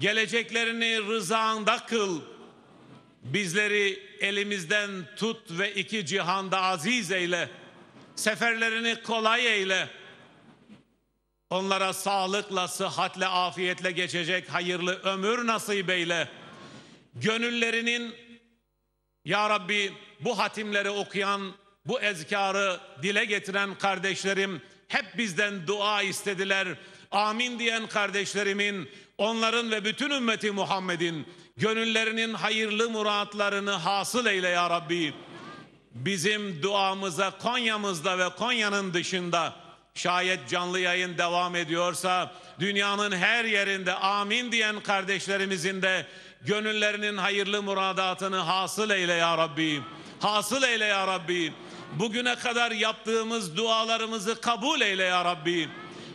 geleceklerini rızanda kıl, bizleri elimizden tut ve iki cihanda aziz eyle, seferlerini kolay eyle, onlara sağlıkla, sıhhatle, afiyetle geçecek hayırlı ömür nasip eyle, gönüllerinin Ya Rabbi bu hatimleri okuyan bu ezkarı dile getiren kardeşlerim hep bizden dua istediler. Amin diyen kardeşlerimin, onların ve bütün ümmeti Muhammed'in gönüllerinin hayırlı muratlarını hasıl eyle ya Rabbi. Bizim duamıza Konya'mızda ve Konya'nın dışında şayet canlı yayın devam ediyorsa dünyanın her yerinde amin diyen kardeşlerimizin de gönüllerinin hayırlı muradatını hasıl eyle ya Rabbi. Hasıl eyle ya Rabbi. Bugüne kadar yaptığımız dualarımızı kabul eyle ya Rabbi.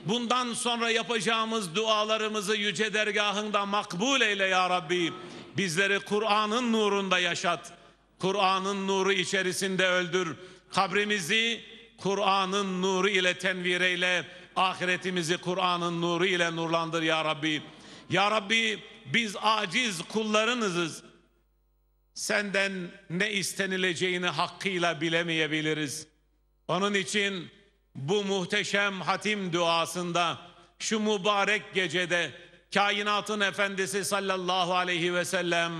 Bundan sonra yapacağımız dualarımızı yüce dergahında makbul eyle ya Rabbi. Bizleri Kur'an'ın nurunda yaşat. Kur'an'ın nuru içerisinde öldür. Kabrimizi Kur'an'ın nuru ile tenvir eyle. Ahiretimizi Kur'an'ın nuru ile nurlandır ya Rabbi. Ya Rabbi biz aciz kullarınızız. Senden ne istenileceğini hakkıyla bilemeyebiliriz. Onun için bu muhteşem hatim duasında şu mübarek gecede kainatın efendisi sallallahu aleyhi ve sellem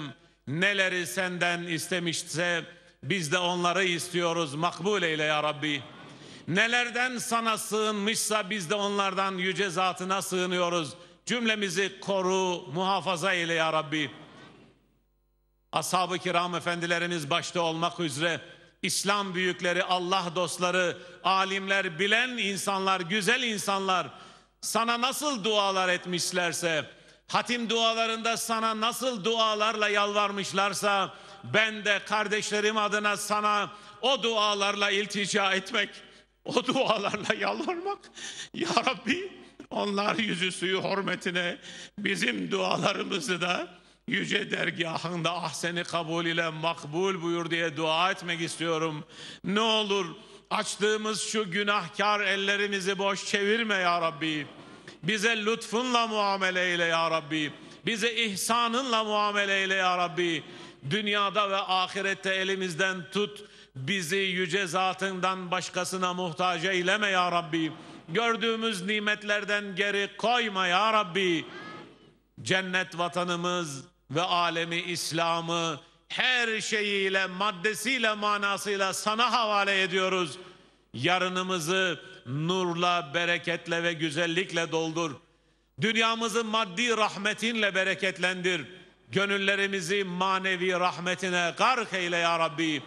neleri senden istemişse biz de onları istiyoruz. Makbul eyle ya Rabbi. Nelerden sana sığınmışsa biz de onlardan yüce zatına sığınıyoruz. Cümlemizi koru, muhafaza eyle ya Rabbi. Ashab-ı kiram efendilerimiz başta olmak üzere İslam büyükleri, Allah dostları, alimler, bilen insanlar, güzel insanlar sana nasıl dualar etmişlerse, hatim dualarında sana nasıl dualarla yalvarmışlarsa ben de kardeşlerim adına sana o dualarla iltica etmek, o dualarla yalvarmak. Ya Rabbi onlar yüzü suyu hürmetine bizim dualarımızı da yüce dergahında ahseni kabul ile makbul buyur diye dua etmek istiyorum. Ne olur açtığımız şu günahkar ellerimizi boş çevirme ya Rabbi. Bize lütfunla muamele eyle ya Rabbi. Bize ihsanınla muamele eyle ya Rabbi. Dünyada ve ahirette elimizden tut. Bizi yüce zatından başkasına muhtaç eyleme ya Rabbi. Gördüğümüz nimetlerden geri koyma ya Rabbi. Cennet vatanımız ve alemi İslam'ı her şeyiyle, maddesiyle, manasıyla sana havale ediyoruz. Yarınımızı nurla, bereketle ve güzellikle doldur. Dünyamızı maddi rahmetinle bereketlendir. Gönüllerimizi manevi rahmetine gark eyle ya Rabbi.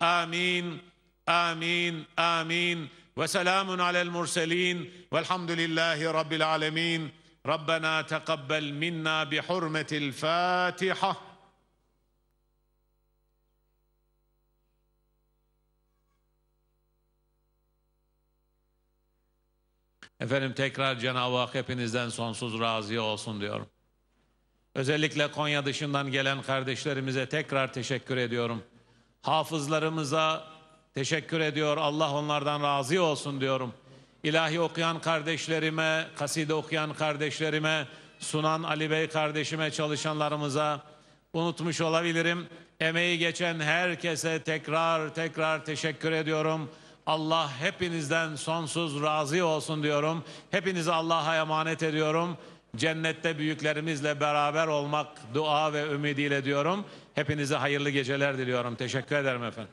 Amin, amin, amin. Ve selamun alel murselin. Velhamdülillahi Rabbil alemin. Rabbena tekabbel minna bi hurmetil Fatiha. Efendim tekrar Cenab-ı Hak hepinizden sonsuz razı olsun diyorum. Özellikle Konya dışından gelen kardeşlerimize tekrar teşekkür ediyorum. Hafızlarımıza teşekkür ediyor. Allah onlardan razı olsun diyorum. İlahi okuyan kardeşlerime, kaside okuyan kardeşlerime, sunan Ali Bey kardeşime, çalışanlarımıza unutmuş olabilirim. Emeği geçen herkese tekrar tekrar teşekkür ediyorum. Allah hepinizden sonsuz razı olsun diyorum. Hepinizi Allah'a emanet ediyorum. Cennette büyüklerimizle beraber olmak dua ve ümidiyle diyorum. Hepinize hayırlı geceler diliyorum. Teşekkür ederim efendim.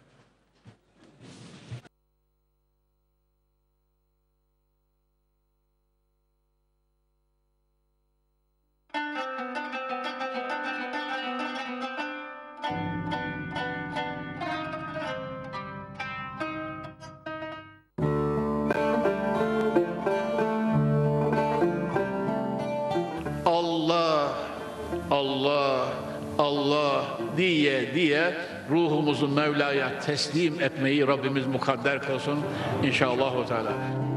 Diye diye ruhumuzu Mevla'ya teslim etmeyi Rabbimiz mukadder kılsın inşallah. Teala.